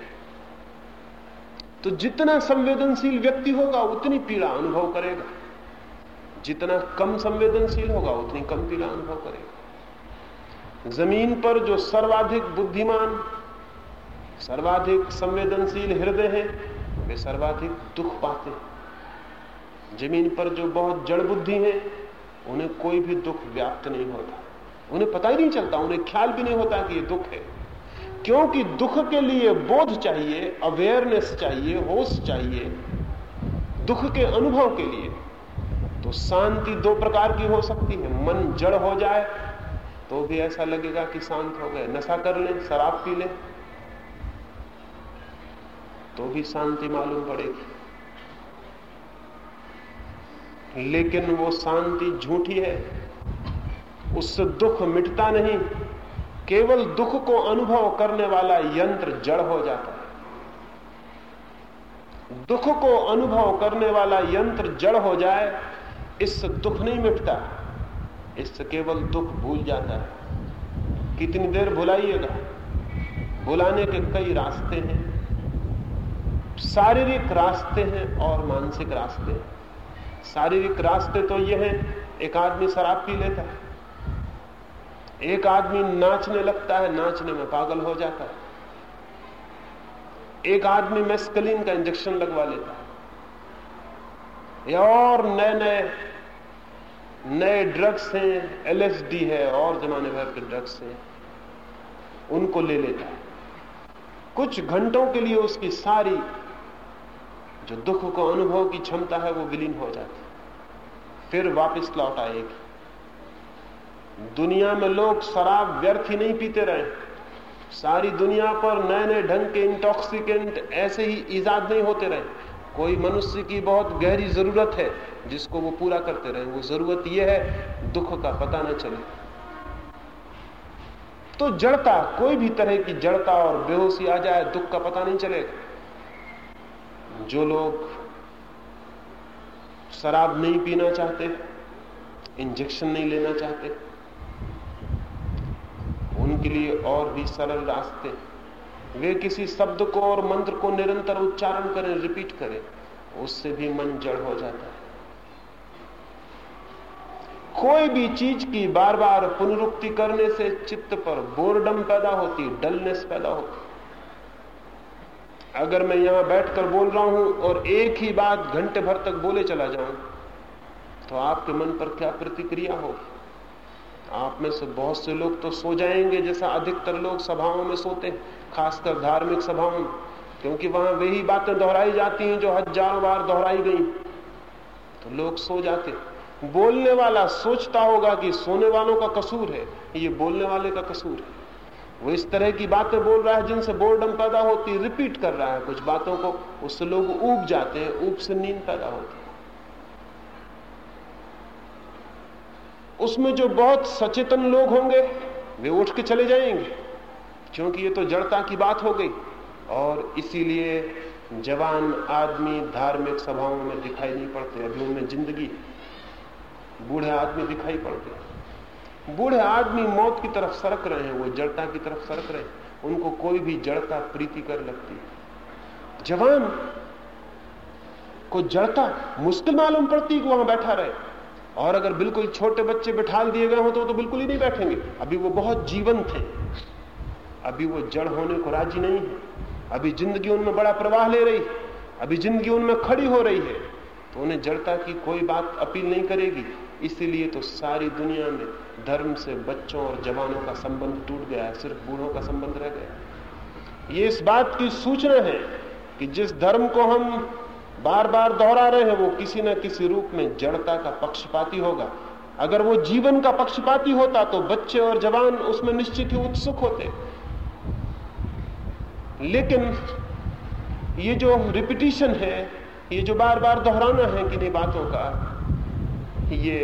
तो जितना संवेदनशील व्यक्ति होगा, उतनी पीड़ा अनुभव करेगा। जितना कम संवेदनशील होगा, उतनी कम पीड़ा अनुभव करेगा। ज़मीन पर जो सर्वाधिक बुद्धिमान, सर्वाधिक संवेदनशील हृदय है, वे सर्वाधिक दुख पाते हैं। ज़मीन पर जो बहुत जड़ बुद्धि है, उन्हें कोई भी दुख व्याप्त नहीं होता। उन्हें पता ही नहीं चलता, उन्हें ख्याल भी नहीं होता कि ये दुख है। क्योंकि दुख के लिए बोध चाहिए अवेयरनेस चाहिए, होश चाहिए, दुख के अनुभव के लिए। तो शांति दो प्रकार की हो सकती है। मन जड़ हो जाए तो भी ऐसा लगेगा कि शांत हो गए। नशा कर लें, शराब पी लें। तो भी शांति मालूम पड़ेगी। लेकिन वो शांति झूठी है। उससे दुख मिटता नहीं। केवल दुख को अनुभव करने वाला यंत्र जड़ हो जाता है। दुख को अनुभव करने वाला यंत्र जड़ हो जाए, इससे दुख नहीं मिटता। इससे केवल दुख भूल जाता है। कितनी देर भुलाइएगा? भुलाने के कई रास्ते हैं। शारीरिक रास्ते हैं और मानसिक रास्ते हैं। शारीरिक रास्ते तो ये हैं, एक आदमी शराब पी लेता है। एक आदमी नाचने लगता है, नाचने में पागल हो जाता है। एक आदमी मेस्कलीन का इंजेक्शन लगवा लेता है। और नए नए नए ड्रग्स हैं एलएसडी है, और जमाने भर के ड्रग्स हैं। उनको ले लेता है। कुछ घंटों के लिए उसकी सारी जो दुख को, अनुभव की क्षमता है, वो विलीन हो जाती फिर वापस लौट आएगी। दुनिया में लोग शराब व्यर्थ ही नहीं पीते रहे। सारी दुनिया पर नए नए ढंग के इंटॉक्सिकेंट ऐसे ही ईजाद नहीं होते रहे। कोई मनुष्य की बहुत गहरी ज़रूरत है, जिसको वो पूरा करते रहे, वो ज़रूरत यह है, दुख का पता न चले। तो जड़ता, कोई भी तरह की जड़ता और बेहोशी आ जाए, दुख का पता नहीं चलेगा जो लोग शराब नहीं पीना चाहते, इंजेक्शन नहीं लेना चाहते, उनके लिए और भी सरल रास्ते। वे किसी शब्द को और मंत्र को निरंतर उच्चारण करें रिपीट करें, उससे भी मन जड़ हो जाता है। कोई भी चीज़ की बार बार पुनरुक्ति करने से चित्त पर बोरडम पैदा होती डलनेस पैदा होती। अगर मैं यहाँ बैठकर बोल रहा हूँ और एक ही बात घंटे भर तक बोले चला जाऊँ तो आपके मन पर क्या प्रतिक्रिया होगी? आप में से बहुत से लोग तो सो जाएँगे जैसा अधिकतर लोग सभाओं में सोते हैं, खासकर धार्मिक सभाओं में, क्योंकि वहाँ वही बातें दोहराई जाती हैं जो हज़ारों बार दोहराई गई। तो लोग सो जाते बोलने वाला सोचता होगा कि सोने वालों का कसूर है, ये बोलने वाले का कसूर है। वो इस तरह की बातें बोल रहा है जिनसे बोर्डम पैदा होती रिपीट कर रहा है कुछ बातों को, उससे लोग ऊब जाते हैं, ऊब से नींद पैदा होती उसमें जो बहुत सचेतन लोग होंगे, वे उठ के चले जाएँगे। क्योंकि ये तो जड़ता की बात हो गई। और इसीलिए जवान आदमी धार्मिक सभाओं में दिखाई नहीं पड़ते, अभी उनमें ज़िंदगी। बूढ़े आदमी दिखाई पड़ते बूढ़े आदमी मौत की तरफ़ सरक रहे हैं, वो जड़ता की तरफ़ सरक रहे हैं। उनको कोई भी जड़ता प्रीति कर लगती है। जवान को जड़ता मुश्किल मालूम पड़ती वहाँ बैठा रहे। और अगर बिल्कुल छोटे बच्चे बिठा दिए गए हो तो, तो बिल्कुल ही नहीं बैठेंगे। अभी वो बहुत जीवंत है। अभी वो जड़ होने को राज़ी नहीं है। अभी ज़िंदगी उनमें बड़ा प्रवाह ले रही है। अभी ज़िंदगी उनमें खड़ी हो रही है। तो उन्हें जड़ता की कोई बात अपील नहीं करेगी। इसीलिए तो सारी दुनिया में धर्म से बच्चों और जवानों का संबंध टूट गया सिर्फ़ बूढ़ों का संबंध रह गया ये इस बात की सूचना है कि जिस धर्म को हम बार बार दोहरा रहे हैं, वो किसी न किसी रूप में जड़ता का पक्षपाती होगा। अगर वो जीवन का पक्षपाती होता तो बच्चे और जवान उसमें निश्चित ही उत्सुक होते। लेकिन ये जो रिपीटिशन है, ये जो बार बार दोहराना है किन्हीं बातों का, ये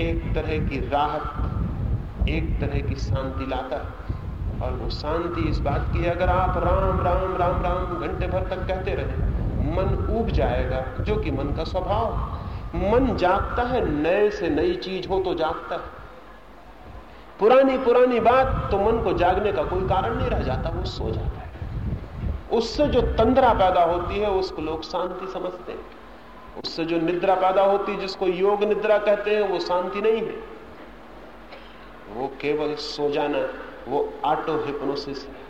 एक तरह की राहत, एक तरह की शांति लाता है। और वो शांति इस बात की अगर आप राम राम राम राम घंटे भर तक कहते रहे मन उब जाएगा, जो कि मन का स्वभाव मन जागता है, नए से नई चीज़ हो तो जागता है। पुरानी पुरानी बात तो मन को जागने का कोई कारण नहीं रह जाता, वो सो जाता है। उससे जो तंद्रा पैदा होती है, उसको लोग शांति समझते हैं। उससे जो निद्रा पैदा होती है, जिसको योग निद्रा कहते हैं, वो शांति नहीं है। वो केवल सो जाना, वो ऑटो हिप्नोसिस है।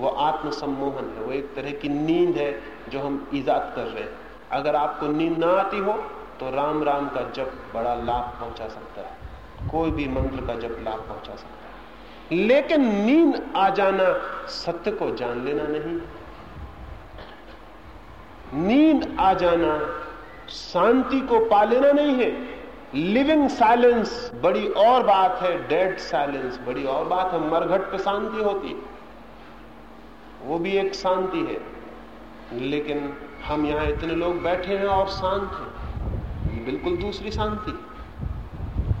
वो आत्म सम्मोहन है, वो एक तरह की नींद है जो हम ईजाद कर रहे हैं। अगर आपको नींद ना आती हो तो राम राम का जप बड़ा लाभ पहुँचा सकता है। कोई भी मंत्र का जप लाभ पहुँचा सकता है। लेकिन नींद आ जाना सत्य को जान लेना नहीं। नींद आ जाना शांति को पा लेना नहीं है। लिविंग साइलेंस बड़ी और बात है डेड साइलेंस बड़ी और बात है। मरघट पे शांति होती है। वो भी एक शांति है। लेकिन हम यहाँ इतने लोग बैठे हैं और शांत हैं। ये बिल्कुल दूसरी शांति।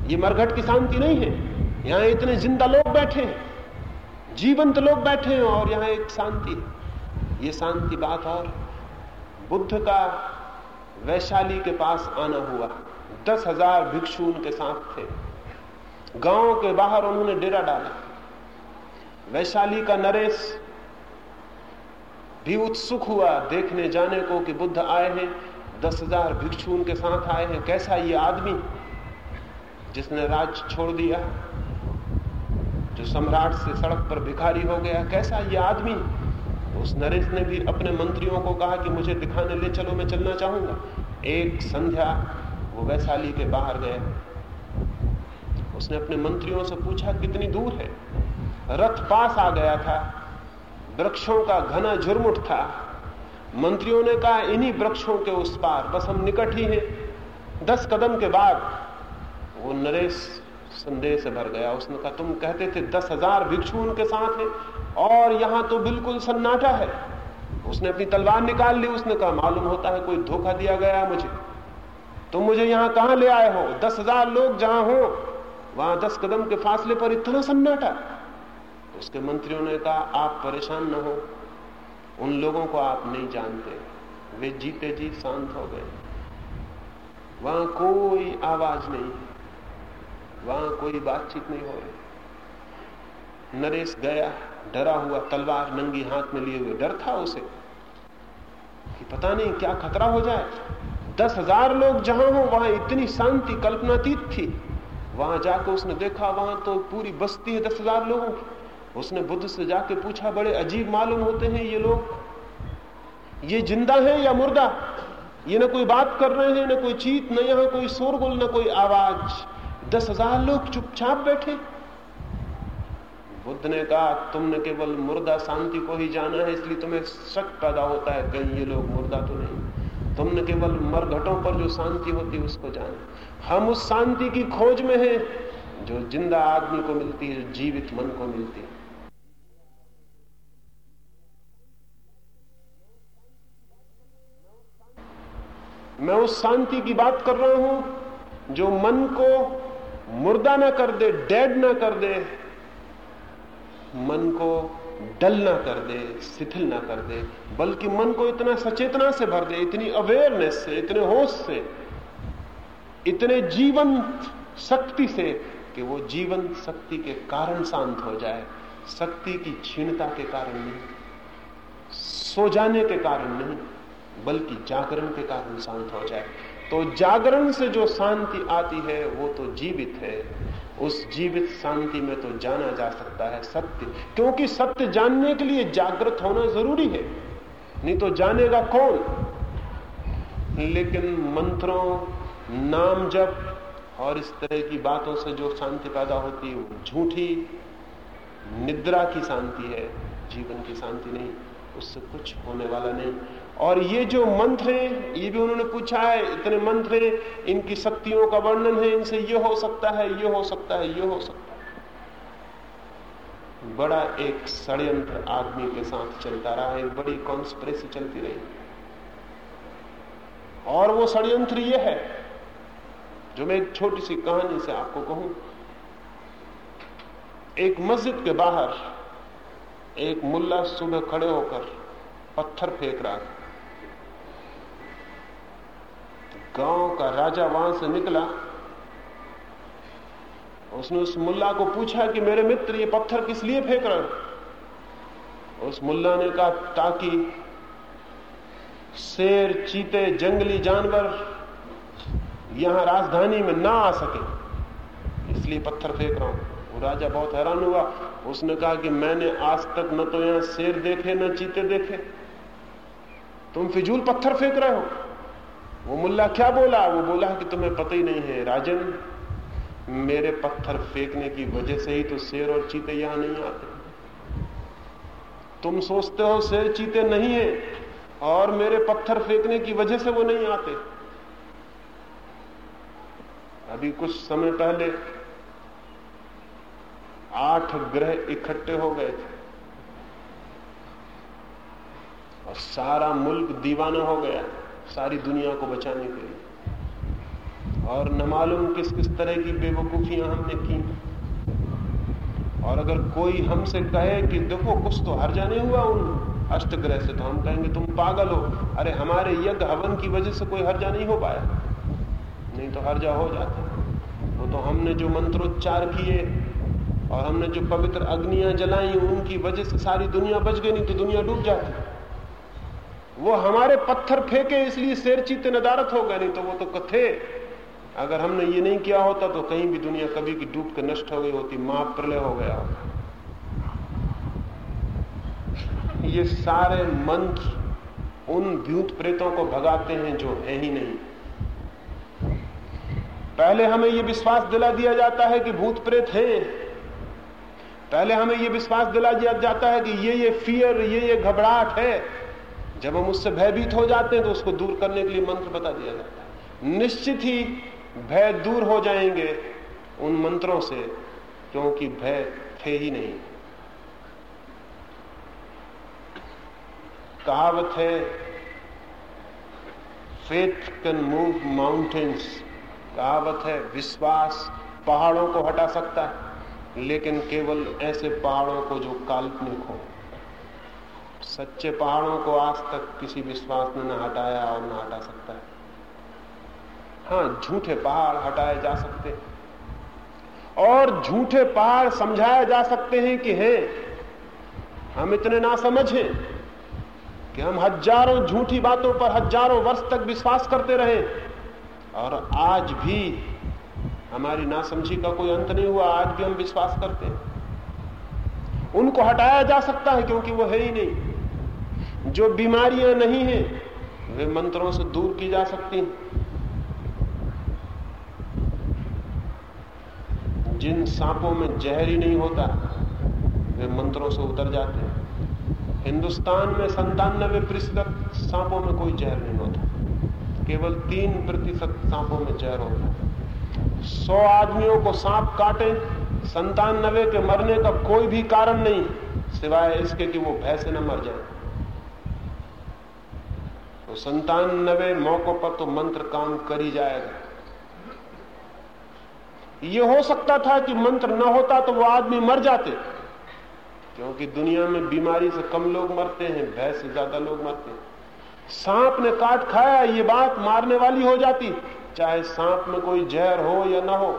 ये मरघट की शांति नहीं है। यहाँ इतने ज़िंदा लोग बैठे हैं। जीवंत लोग बैठे हैं और यहाँ एक शांति ये शांति बात और बुद्ध का वैशाली के पास आना हुआ। दस हज़ार भिक्षु उनके साथ थे। गाँव के बाहर उन्होंने डेरा डाला। वैशाली का नरेश भी उत्सुक हुआ देखने जाने को कि बुद्ध आए हैं, दस हज़ार भिक्षु उनके साथ आए हैं। कैसा ये आदमी जिसने राज छोड़ दिया, जो सम्राट से सड़क पर भिखारी हो गया, कैसा ये आदमी? उस नरेश ने भी अपने मंत्रियों को कहा कि मुझे दिखाने ले चलो, मैं चलना चाहूँगा। एक संध्या वो वैशाली के बाहर गए। उसने अपने मंत्रियों से पूछा, कितनी दूर है? रथ पास आ गया था। वृक्षों का घना झुरमुट था। मंत्रियों ने कहा, इन्हीं वृक्षों के उस पार बस हम निकट ही हैं। दस कदम के बाद वो नरेश संदेह से भर गया। उसने कहा, तुम कहते थे दस हज़ार भिक्षु उनके साथ हैं और यहाँ तो बिल्कुल सन्नाटा है। उसने अपनी तलवार निकाल ली। उसने कहा, मालूम होता है कोई धोखा दिया गया मुझे। तुम मुझे यहाँ कहाँ ले आए हो? दस हज़ार लोग जहाँ हो, वहाँ दस कदम के फासले पर इतना सन्नाटा उसके मंत्रियों ने कहा, आप परेशान न हो। उन लोगों को आप नहीं जानते। वे जीते जी शांत हो गए। वहाँ कोई आवाज़ नहीं। वहाँ कोई बातचीत नहीं हो रही। नरेश गया, डरा हुआ तलवार नंगी हाथ में लिए हुए। डर था उसे कि पता नहीं क्या खतरा हो जाए। दस हज़ार लोग जहाँ हो, वहाँ इतनी शांति कल्पनातीत थी। वहाँ जाकर उसने देखा, वहाँ तो पूरी बस्ती है दस हज़ार लोगों की। उसने बुद्ध से जाके पूछा, बड़े अजीब मालूम होते हैं ये लोग? ये ज़िंदा है या मुर्दा? ये ना कोई बात कर रहे हैं, ना कोई चीत, न यहाँ कोई शोरगुल, न कोई आवाज़। दस हज़ार लोग चुपचाप बैठे। बुद्ध ने कहा, तुमने केवल मुर्दा शांति को ही जाना है, इसलिए तुम्हें शक पैदा होता है, कहीं ये लोग मुर्दा तो नहीं। तुमने केवल मरघटों पर जो शांति होती है, उसको जाना हम उस शांति की खोज में हैं, जो ज़िंदा आदमी को मिलती है जीवित मन को मिलती है। मैं उस शांति की बात कर रहा हूँ, जो मन को मुर्दा ना कर दे, डेड ना कर दे, मन को डल ना कर दे, शिथिल ना कर दे, बल्कि मन को इतना सचेतना से भर दे, इतनी अवेयरनेस से, इतने होश से, इतने जीवंत शक्ति से, कि वो जीवंत शक्ति के कारण शांत हो जाए, शक्ति की क्षीणता के कारण नहीं, सो जाने के कारण नहीं। बल्कि जागरण के कारण शांत हो जाए। तो जागरण से जो शांति आती है, वो तो जीवित है। उस जीवित शांति में तो जाना जा सकता है सत्य। क्योंकि सत्य जानने के लिए जागृत होना ज़रूरी है। नहीं तो जानेगा कौन? लेकिन मंत्रों, नाम जप और इस तरह की बातों से जो शांति पैदा होती है, वो झूठी, निद्रा की शांति है, जीवन की शांति नहीं, उससे कुछ होने वाला नहीं। और ये जो मंत्र हैं, ये भी उन्होंने पूछा है, इतने मंत्र हैं, इनकी शक्तियों का वर्णन है, इनसे ये हो सकता है, ये हो सकता है, ये हो सकता है। बड़ा एक षड्यंत्र आदमी के साथ चलता रहा एक बड़ी कॉन्स्परेसी चलती रही। और वो षड्यंत्र ये है, जो मैं एक छोटी सी कहानी से आपको कहूँ। एक मस्जिद के बाहर एक मुल्ला सुबह खड़े होकर पत्थर फेंक रहा था गाँव का राजा वहाँ से निकला। उसने उस मुल्ला को पूछा कि, मेरे मित्र, ये पत्थर किस लिए फेंक रहे उस मुल्ला ने कहा, ताकि शेर, चीते, जंगली जानवर यहाँ राजधानी में ना आ सके। इसलिए पत्थर फेंक रहा हूँ। वो राजा बहुत हैरान हुआ। उसने कहा कि, मैंने आज तक न तो यहाँ शेर देखे, न चीते देखे। तुम फिजूल पत्थर फेंक रहे हो। वो मुल्ला क्या बोला? वो बोला कि तुम्हें पता ही नहीं है, राजन, मेरे पत्थर फेंकने की वजह से ही तो शेर और चीते यहाँ नहीं आते। तुम सोचते हो शेर चीते नहीं है और मेरे पत्थर फेंकने की वजह से वो नहीं आते। अभी कुछ समय पहले आठ ग्रह इकट्ठे हो गए थे और सारा मुल्क दीवाना हो गया। सारी दुनिया को बचाने के लिए। और न मालूम किस किस तरह की बेवकूफियाँ हमने की। और अगर कोई हमसे कहे कि देखो कुछ तो हर जाने हुआ उन अष्टग्रह से तो हम कहेंगे, तुम पागल हो। अरे हमारे यज्ञ हवन की वजह से कोई हर्जा नहीं हो पाया। नहीं तो हर्जा हो जाता। वो तो हमने जो मंत्रोच्चार किए और हमने जो पवित्र अग्नियाँ जलाई, उनकी वजह से सारी दुनिया बच गई, नहीं तो दुनिया डूब जाती। वो हमारे पत्थर फेंके इसलिए शेर चीते नदारत हो गए नहीं तो वो तो कथे अगर हमने ये नहीं किया होता तो कहीं भी दुनिया कभी की डूब के नष्ट हो गई होती महाप्रलय हो गया। होता ये सारे मंत्र उन भूत प्रेतों को भगाते हैं जो है ही नहीं। पहले हमें यह विश्वास दिला दिया जाता है कि भूत प्रेत हैं। पहले हमें यह विश्वास दिला दिया जाता है कि ये ये फियर ये ये घबराहट है। जब हम उससे भयभीत हो जाते हैं तो उसको दूर करने के लिए मंत्र बता दिया जाता है। निश्चित ही भय दूर हो जाएँगे उन मंत्रों से, क्योंकि भय थे ही नहीं। कहावत है फेथ कैन मूव माउंटेन्स कहावत है, विश्वास पहाड़ों को हटा सकता है, लेकिन केवल ऐसे पहाड़ों को जो काल्पनिक हो। सच्चे पहाड़ों को आज तक किसी विश्वास ने न हटाया और न हटा सकता है। हाँ झूठे पहाड़ हटाए जा सकते और झूठे पहाड़ समझाए जा सकते हैं कि हैं, हम इतने ना समझ कि हम हज़ारों झूठी बातों पर हज़ारों वर्ष तक विश्वास करते रहे और आज भी हमारी नासमझी का कोई अंत नहीं हुआ, आज भी हम विश्वास करते हैं। उनको हटाया जा सकता है क्योंकि वो है ही नहीं। जो बीमारियाँ नहीं है, वे मंत्रों से दूर की जा सकती हैं। जिन सांपों में जहर ही नहीं होता, वे मंत्रों से उतर जाते हैं। हिंदुस्तान में संतानबे प्रतिशत सांपों में कोई जहर नहीं होता। केवल तीन प्रतिशत सांपों में जहर होता है। सौ आदमियों को सांप काटे संतानबे के मरने का कोई भी कारण नहीं, सिवाय इसके कि वो भय से न मर जाए। तो संतानबे मौकों पर तो मंत्र काम कर ही जाएगा। ये हो सकता था कि मंत्र न होता तो वो आदमी मर जाते, क्योंकि दुनिया में बीमारी से कम लोग मरते हैं, भय से ज़्यादा लोग मरते हैं। सांप ने काट खाया, ये बात मारने वाली हो जाती, चाहे सांप में कोई जहर हो या ना हो।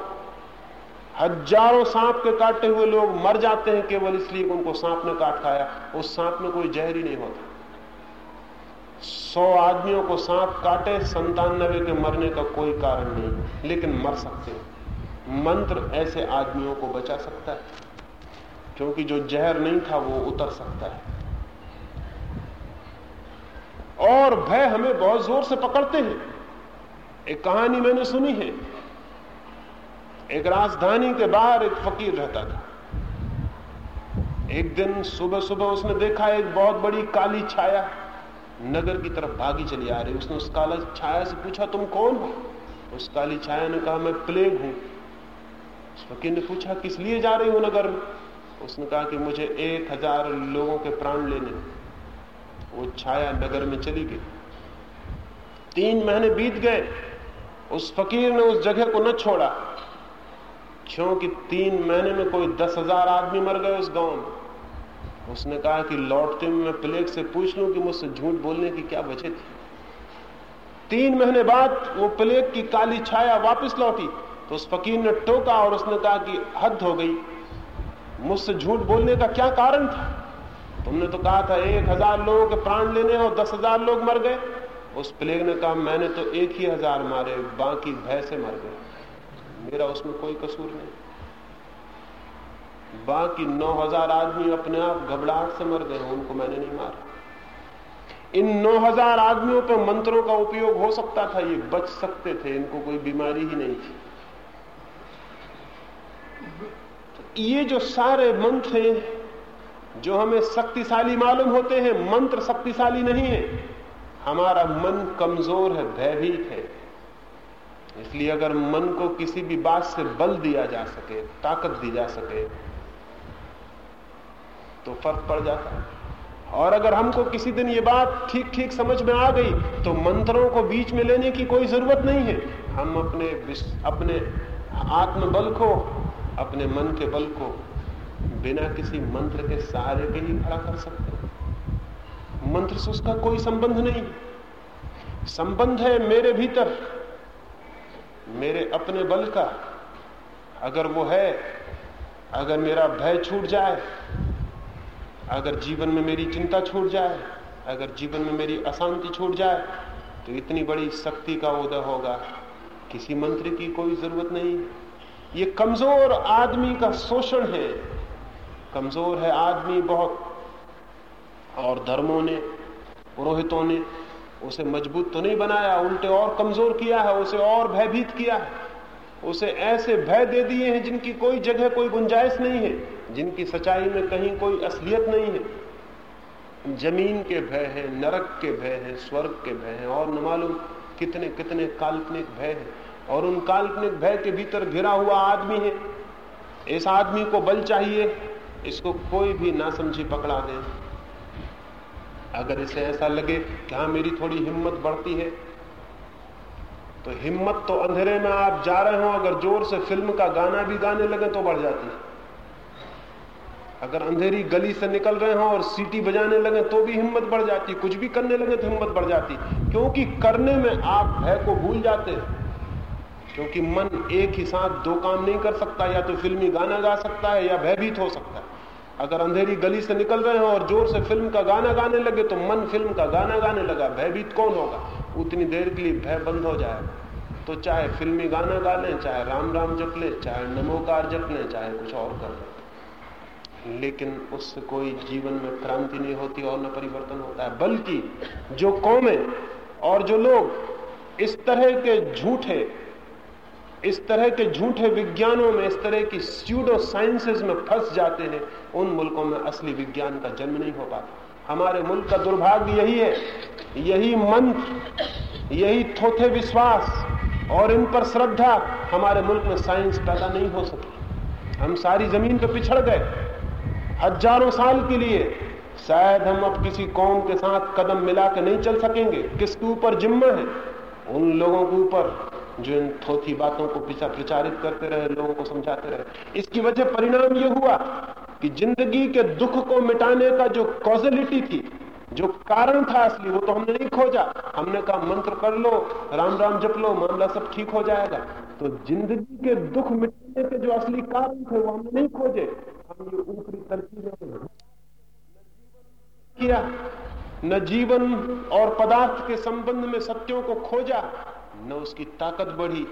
हज़ारों सांप के काटे हुए लोग मर जाते हैं केवल इसलिए उनको सांप ने काट खाया। उस सांप में कोई जहर ही नहीं होता। सौ आदमियों को सांप काटे संतानबे के मरने का कोई कारण नहीं। लेकिन मर सकते हैं। मंत्र ऐसे आदमियों को बचा सकता है। क्योंकि जो जहर नहीं था, वो उतर सकता है। और भय हमें बहुत ज़ोर से पकड़ते हैं। एक कहानी मैंने सुनी है। एक राजधानी के बाहर एक फकीर रहता था। एक दिन सुबह सुबह उसने देखा एक बहुत बड़ी काली छाया नगर की तरफ़ भागी चली आ रही। उसने उस काला छाया से पूछा, तुम कौन हो? उस काली छाया ने कहा, मैं प्लेग हूँ। उस फकीर ने पूछा, किस लिए जा रही हो नगर में? उसने कहा कि, मुझे एक हज़ार लोगों के प्राण लेने वो छाया नगर में चली गई। तीन महीने बीत गए। उस फकीर ने उस जगह को न छोड़ा। क्योंकि तीन महीने में कोई दस हज़ार आदमी मर गए उस गाँव में। उसने कहा कि लौटते में मैं प्लेग से पूछ लूँ कि मुझसे झूठ बोलने की क्या वजह थी तीन महीने बाद वो प्लेग की काली छाया वापस लौटी। तो उस फकीर ने टोका और उसने कहा कि हद हो गई। मुझसे झूठ बोलने का क्या कारण था? तुमने तो कहा था, एक हज़ार लोगों के प्राण लेने और दस हज़ार लोग मर गए। उस प्लेग ने कहा, मैंने तो एक ही हज़ार मारे, बाकी भय से मर गए। मेरा उसमें कोई कसूर नहीं। बाकी नौ हज़ार आदमी अपने आप घबराहट से मर गए उनको मैंने नहीं मारा। इन 9000 आदमियों पर मंत्रों का उपयोग हो सकता था, ये बच सकते थे, इनको कोई बीमारी ही नहीं थी। तो ये जो सारे मंत्र हैं, जो हमें शक्तिशाली मालूम होते हैं, मंत्र शक्तिशाली नहीं है। हमारा मन कमज़ोर है, भयभीत है। इसलिए अगर मन को किसी भी बात से बल दिया जा सके, ताकत दी जा सके तो फ़र्क पड़ जाता है। और अगर हमको किसी दिन ये बात ठीक ठीक समझ में आ गई तो मंत्रों को बीच में लेने की कोई ज़रूरत नहीं है। हम अपने अपने आत्मबल को, अपने मन के बल को बिना किसी मंत्र के सहारे के ही खड़ा कर सकते मंत्र से उसका कोई संबंध नहीं संबंध है मेरे भीतर मेरे अपने बल का। अगर वो है, अगर मेरा भय छूट जाए, अगर जीवन में मेरी चिंता छूट जाए, अगर जीवन में मेरी अशांति छूट जाए तो इतनी बड़ी शक्ति का उदय होगा। किसी मंत्र की कोई ज़रूरत नहीं। ये कमज़ोर आदमी का शोषण है। कमज़ोर है आदमी बहुत। और धर्मों ने, पुरोहितों ने उसे मज़बूत तो नहीं बनाया, उल्टे और कमज़ोर किया है, उसे और भयभीत किया है। उसे ऐसे भय दे दिए हैं जिनकी कोई जगह, कोई गुंजाइश नहीं है, जिनकी सच्चाई में कहीं कोई असलियत नहीं है। ज़मीन के भय है, नरक के भय है, स्वर्ग के भय है, और न मालूम कितने कितने काल्पनिक भय है। और उन काल्पनिक भय के भीतर घिरा हुआ आदमी है। इस आदमी को बल चाहिए, इसको कोई भी ना समझी पकड़ा दे। अगर इसे ऐसा लगे कि हाँ मेरी थोड़ी हिम्मत बढ़ती है तो हिम्मत तो अंधेरे में आप जा रहे हो, अगर ज़ोर से फ़िल्म का गाना भी गाने लगे तो बढ़ जाती है। अगर अंधेरी गली से निकल रहे हो और सीटी बजाने लगे तो भी हिम्मत बढ़ जाती, कुछ भी करने लगे तो हिम्मत बढ़ जाती। क्योंकि करने में आप भय को भूल जाते हैं, क्योंकि मन एक ही साथ दो काम नहीं कर सकता, या तो फिल्मी गाना गा सकता है या भयभीत हो सकता है। अगर अंधेरी गली से निकल रहे हो और ज़ोर से फ़िल्म का गाना गाने लगे तो मन फ़िल्म का गाना गाने लगा। भयभीत कौन होगा? उतनी देर के लिए भय बंद हो जाएगा। तो चाहे फिल्मी गाना गा लें, चाहे राम राम जप ले, चाहे नमोकार जप लें, चाहे कुछ और कर लें। लेकिन उससे कोई जीवन में क्रांति नहीं होती और न परिवर्तन होता है। बल्कि जो कौमें और जो लोग इस तरह के झूठे इस तरह के झूठे विज्ञानों में, इस तरह की स्यूडो साइंसेस में फंस जाते हैं, उन मुल्कों में असली विज्ञान का जन्म नहीं हो पाता। हमारे मुल्क का दुर्भाग्य यही है, यही मंत्र, यही थोथे विश्वास और इन पर श्रद्धा हमारे मुल्क में साइंस पैदा नहीं हो सकती। हम सारी ज़मीन पर पिछड़ गए, हज़ारों साल के लिए। शायद हम अब किसी कौम के साथ कदम मिला के नहीं चल सकेंगे। किसके ऊपर जिम्मा है? उन लोगों के ऊपर। जो इन थोथी बातों को पीछा प्रचारित करते रहे, लोगों को समझाते रहे। इसकी वजह परिणाम यह हुआ कि ज़िंदगी के दुख को मिटाने का जो कॉजिलिटी थी, जो कारण था असली, वो तो हमने नहीं खोजा। हमने कहा, मंत्र कर लो, राम राम जप लो, मामला सब ठीक हो जाएगा। तो ज़िंदगी के दुख मिटाने के जो असली कारण थे, वो हमने नहीं खोजे। हम ये ऊपरी तरकीबें किया, न जीवन और पदार्थ के संबंध में सत्यों को खोजा। न उसकी ताकत बढ़ी,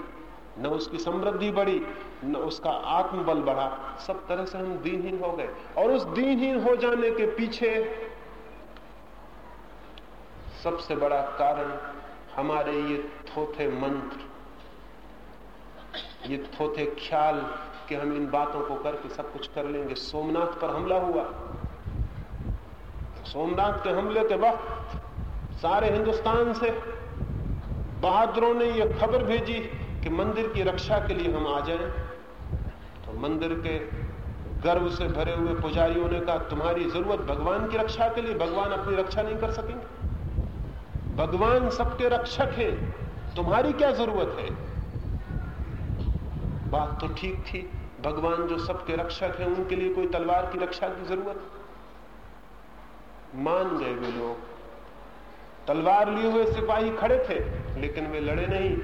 न उसकी समृद्धि बढ़ी, न उसका आत्मबल बढ़ा। सब तरह से हम दीनहीन हो गए। और उस दीनहीन हो जाने के पीछे सबसे बड़ा कारण हमारे ये थोथे मंत्र, ये थोथे ख्याल कि हम इन बातों को करके सब कुछ कर लेंगे। सोमनाथ पर हमला हुआ। सोमनाथ के हमले के वक्त सारे हिंदुस्तान से बहादुरों ने यह खबर भेजी कि मंदिर की रक्षा के लिए हम आ जाएँ। तो मंदिर के गर्व से भरे हुए पुजारियों ने कहा, तुम्हारी ज़रूरत भगवान की रक्षा के लिए, भगवान अपनी रक्षा नहीं कर सकेंगे। भगवान सबके रक्षक हैं, तुम्हारी क्या ज़रूरत है? बात तो ठीक थी, भगवान जो सबके रक्षक हैं, उनके लिए कोई तलवार की रक्षा की ज़रूरत? मान गए वे लोग। तलवार लिए हुए सिपाही खड़े थे, लेकिन वे लड़े नहीं।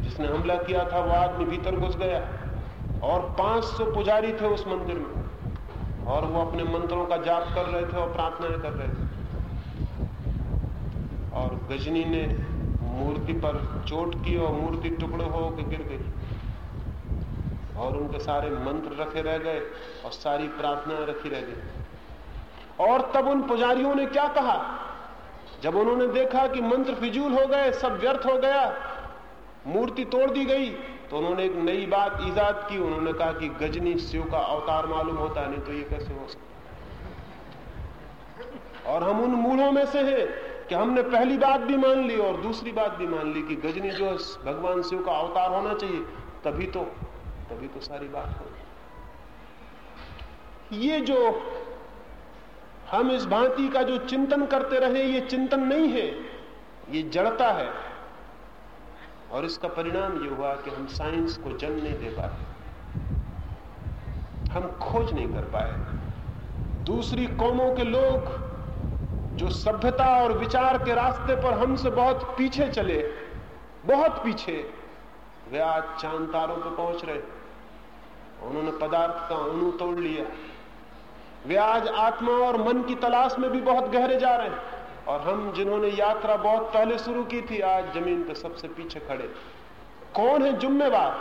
जिसने हमला किया था, वो आदमी भीतर घुस गया और 500 पुजारी थे उस मंदिर में। और वो अपने मंत्रों का जाप कर रहे थे और प्रार्थनाएँ कर रहे थे। और गजनी ने मूर्ति पर चोट की और मूर्ति टुकड़े हो के गिर गई। और उनके सारे मंत्र रखे रह गए और सारी प्रार्थनाएँ रखी रह गई। और तब उन पुजारियों ने क्या कहा? जब उन्होंने देखा कि मंत्र फिजूल हो गए, सब व्यर्थ हो गया, मूर्ति तोड़ दी गई तो उन्होंने एक नई बात ईजाद की। उन्होंने कहा कि गजनी शिव का अवतार मालूम होता, नहीं तो ये कैसे हो सकता? और हम उन मूलों में से हैं कि हमने पहली बात भी मान ली और दूसरी बात भी मान ली कि गजनी जो भगवान शिव का अवतार होना चाहिए, तभी तो तभी तो सारी बात हो ये जो हम इस भांति का जो चिंतन करते रहे, ये चिंतन नहीं है, ये जड़ता है। और इसका परिणाम ये हुआ कि हम साइंस को जन्म नहीं दे पाए। हम खोज नहीं कर पाए। दूसरी कौमों के लोग जो सभ्यता और विचार के रास्ते पर हमसे बहुत पीछे चले, बहुत पीछे, वे आज चाँद तारों पर पहुँच रहे। उन्होंने पदार्थ का अणु तोड़ लिया। वे आज आत्मा और मन की तलाश में भी बहुत गहरे जा रहे हैं। और हम जिन्होंने यात्रा बहुत पहले शुरू की थी, आज ज़मीन पर सबसे पीछे खड़े कौन है जुम्मेवार?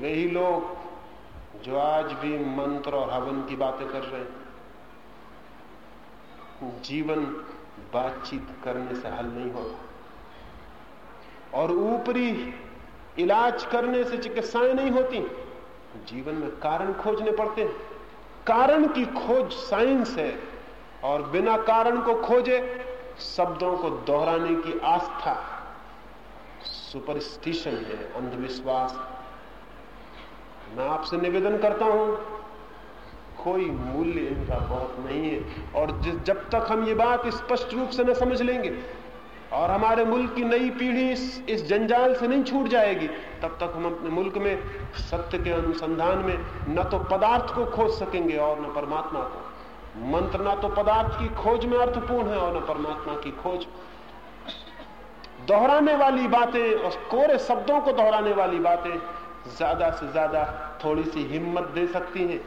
वही लोग जो आज भी मंत्र और हवन की बातें कर रहे हैं। जीवन बातचीत करने से हल नहीं होता। और ऊपरी इलाज करने से चिकित्साएँ नहीं होती। जीवन में कारण खोजने पड़ते हैं। कारण की खोज साइंस है और बिना कारण को खोजे शब्दों को दोहराने की आस्था, सुपरस्टिशन है, अंधविश्वास। मैं आपसे निवेदन करता हूँ, कोई मूल्य इनका बहुत नहीं है और जब तक हम ये बात स्पष्ट रूप से न समझ लेंगे और हमारे मुल्क की नई पीढ़ी इस, इस जंजाल से नहीं छूट जाएगी। तब तक हम अपने मुल्क में सत्य के अनुसंधान में न तो पदार्थ को खोज सकेंगे और न परमात्मा को। मंत्र ना तो पदार्थ की खोज में अर्थपूर्ण है और न परमात्मा की खोज। दोहराने वाली बातें और कोरे शब्दों को दोहराने वाली बातें ज़्यादा से ज़्यादा थोड़ी सी हिम्मत दे सकती हैं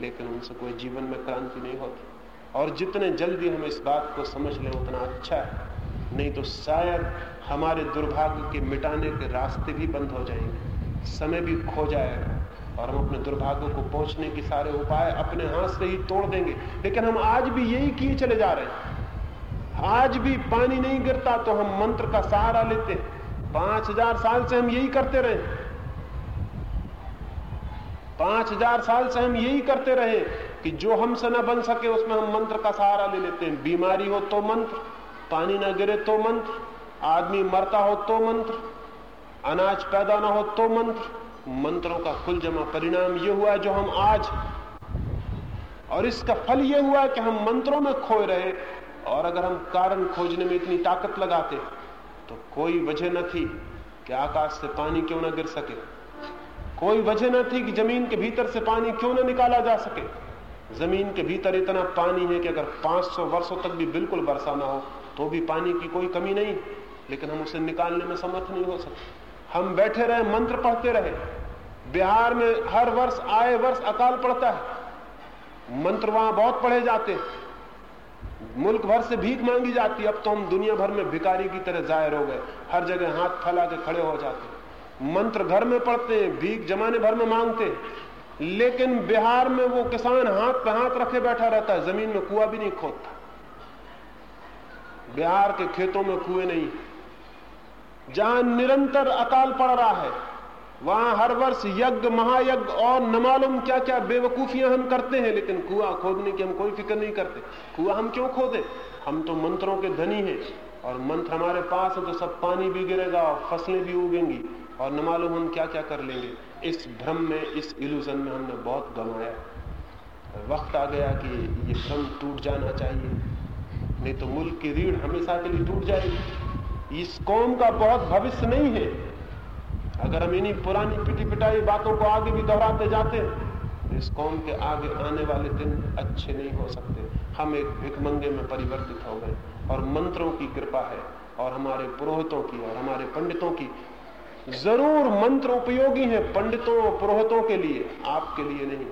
लेकिन उनसे कोई जीवन में क्रांति नहीं होती। और जितने जल्दी हम इस बात को समझ लें उतना अच्छा है। नहीं तो शायद हमारे दुर्भाग्य के मिटाने के रास्ते भी बंद हो जाएँगे। समय भी खो जाएगा और हम अपने दुर्भाग्य को पहुँचने के सारे उपाय अपने हाथ से ही तोड़ देंगे। लेकिन हम आज भी यही किए चले जा रहे हैं। आज भी पानी नहीं गिरता तो हम मंत्र का सहारा लेते हैं। पाँच हज़ार साल से हम यही करते रहे पाँच हज़ार साल से हम यही करते रहे कि जो हमसे न बन सके उसमें हम मंत्र का सहारा ले लेते हैं। बीमारी हो तो मंत्र। पानी ना गिरे तो मंत्र। आदमी मरता हो तो मंत्र। अनाज पैदा ना हो तो मंत्र। मंत्रों का कुल जमा परिणाम यह हुआ जो हम आज और इसका फल यह हुआ कि हम मंत्रों में खोए रहे और अगर हम कारण खोजने में इतनी ताकत लगाते तो कोई वजह न थी कि आकाश से पानी क्यों ना गिर सके। कोई वजह न थी कि ज़मीन के भीतर से पानी क्यों ना निकाला जा सके। ज़मीन के भीतर इतना पानी है कि अगर 500 वर्षों तक भी बिल्कुल वर्षा ना हो तो भी पानी की कोई कमी नहीं। लेकिन हम उसे निकालने में समर्थ नहीं हो सकते। हम बैठे रहे, मंत्र पढ़ते रहे। बिहार में हर वर्ष आए वर्ष अकाल पड़ता है। मंत्र वहाँ बहुत पढ़े जाते मुल्क भर से भीख मांगी जाती अब तो हम दुनिया भर में भिकारी की तरह ज़ाहिर हो गए। हर जगह हाथ फैला के खड़े हो जाते मंत्र घर में पढ़ते हैं, भीख जमाने भर में मांगते लेकिन बिहार में वो किसान हाथ पे हाथ रखे बैठा रहता है, ज़मीन में कुआ भी नहीं खोदता। बिहार के खेतों में कुएँ नहीं जहाँ निरंतर अकाल पड़ रहा है, वहाँ हर वर्ष यज्ञ, महायज्ञ और न मालूम क्या क्या बेवकूफियाँ हम करते हैं, लेकिन कुआ खोदने की हम कोई फ़िक्र नहीं करते। कुआ हम क्यों खोदे? हम तो मंत्रों के धनी हैं और मंत्र हमारे पास है तो सब पानी भी गिरेगा और फ़सलें भी उगेंगी। और न मालूम हम क्या क्या कर लेंगे। इस भ्रम में, इस इल्यूजन में हमने बहुत गंवाया वक्त आ गया कि ये भ्रम टूट जाना चाहिए। नहीं तो मुल्क की रीढ़ हमेशा के लिए टूट जाएगी। इस कौम का बहुत भविष्य नहीं है। अगर हम इन्हीं पुरानी पिटी पिटाई बातों को आगे भी दोहराते जाते हैं इस कौम के आगे आने वाले दिन अच्छे नहीं हो सकते। हम एक भिकमंगे में परिवर्तित हो गए। और मंत्रों की कृपा है, और हमारे पुरोहितों की, और हमारे पंडितों की ज़रूर मंत्र उपयोगी है पंडितों और पुरोहितों के लिए, आपके लिए नहीं।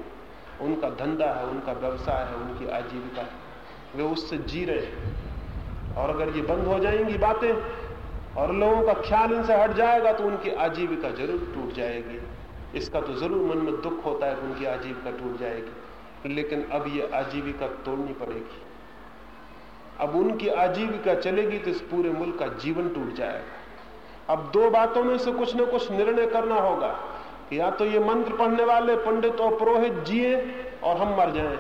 उनका धंधा है, उनका व्यवसाय है, उनकी आजीविका है। वे उससे जी रहे हैं। और अगर ये बंद हो जाएँगी बातें, और लोगों का ख्याल इनसे हट जाएगा तो उनकी आजीविका ज़रूर टूट जाएगी। इसका तो ज़रूर मन में दुख होता है उनकी आजीविका टूट जाएगी। लेकिन अब ये आजीविका तोड़नी पड़ेगी। अब उनकी आजीविका चलेगी तो इस पूरे मुल्क का जीवन टूट जाएगा। अब दो बातों में से कुछ ना कुछ निर्णय करना होगा या तो ये मंत्र पढ़ने वाले पंडित और पुरोहित जिए और हम मर जाएँ,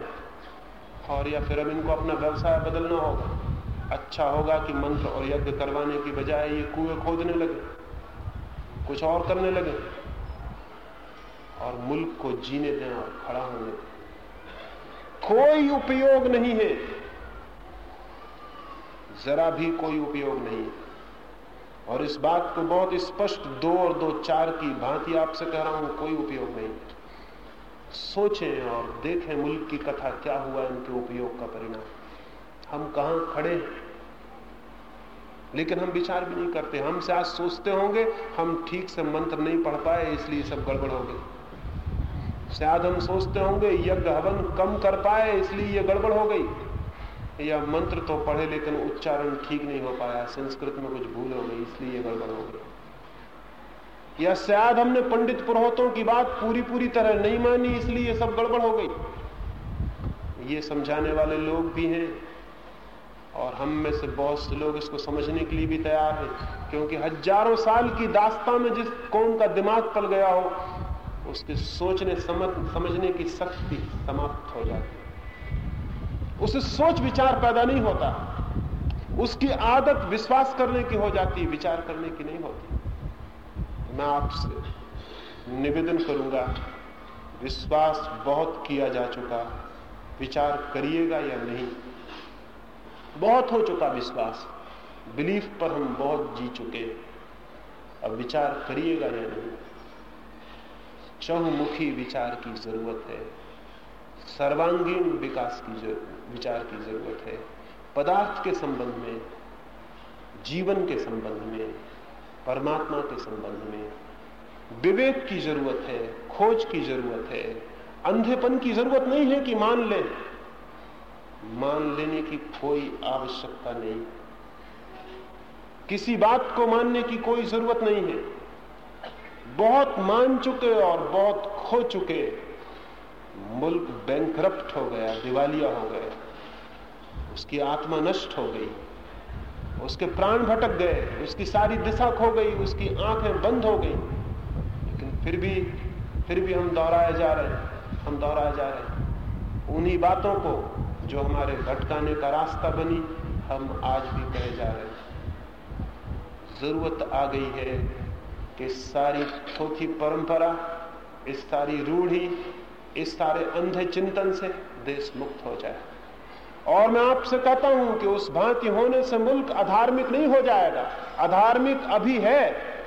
और या फिर अब इनको अपना व्यवसाय बदलना होगा। अच्छा होगा कि मंत्र और यज्ञ करवाने की बजाय ये कुएँ खोदने लगे, कुछ और करने लगे, और मुल्क को जीने दें और खड़ा होने कोई उपयोग नहीं है। जरा भी कोई उपयोग नहीं है। और इस बात को बहुत स्पष्ट दो और दो चार की भांति आपसे कह रहा हूँ, कोई उपयोग नहीं। सोचें और देखें मुल्क की कथा, क्या हुआ इनके उपयोग का परिणाम। हम कहाँ खड़े हैं? लेकिन हम विचार भी नहीं करते। हमसे आज सोचते होंगे, हम ठीक से मंत्र नहीं पढ़ पाए, इसलिए सब गड़बड़ हो गई। शायद हम सोचते होंगे, यज्ञ हवन कम कर पाए, इसलिए ये गड़बड़ हो गई। या मंत्र तो पढ़े लेकिन उच्चारण ठीक नहीं हो पाया, संस्कृत में कुछ भूल हो गई, इसलिए गड़बड़ हो गई। या शायद हमने पंडित पुरोहितों की बात पूरी पूरी तरह नहीं मानी, इसलिए ये सब गड़बड़ हो गई। ये समझाने वाले लोग भी हैं, और हम में से बहुत से लोग इसको समझने के लिए भी तैयार हैं, क्योंकि हज़ारों साल की दास्ता में जिस कौन का दिमाग पल गया हो, उसके सोचने, समझ, समझने की शक्ति समाप्त हो जाती उसे सोच विचार पैदा नहीं होता। उसकी आदत विश्वास करने की हो जाती, विचार करने की नहीं होती। मैं आपसे निवेदन करूँगा, विश्वास बहुत किया जा चुका, विचार करिएगा या नहीं? बहुत हो चुका विश्वास। बिलीफ पर हम बहुत जी चुके अब विचार करिएगा या नहीं? चहुमुखी विचार की ज़रूरत है। सर्वांगीण विकास की विचार की ज़रूरत है। पदार्थ के संबंध में, जीवन के संबंध में, परमात्मा के संबंध में विवेक की ज़रूरत है, खोज की ज़रूरत है। अंधेपन की ज़रूरत नहीं है कि मान लें। मान लेने की कोई आवश्यकता नहीं। किसी बात को मानने की कोई ज़रूरत नहीं है। बहुत मान चुके और बहुत खो चुके। मुल्क बैंक हो गया, दिवालिया हो गया उसकी आत्मा नष्ट हो गई। उसके प्राण भटक गए, उसकी सारी दिशा खो गई, उसकी आँखें बंद हो गई। लेकिन फिर भी फिर भी हम दोहराए जा रहे हैं, हम दोहराए जा रहे हैं। उन्हीं बातों को जो हमारे भटकाने का रास्ता बनी, हम आज भी कहे जा रहे हैं। ज़रूरत आ गई है कि सारी थोथी परंपरा, इस सारी रूढ़ी इस सारे अंधे चिंतन से देश मुक्त हो जाए। और मैं आपसे कहता हूँ कि उस भांति होने से मुल्क अधार्मिक नहीं हो जाएगा। अधार्मिक अभी है।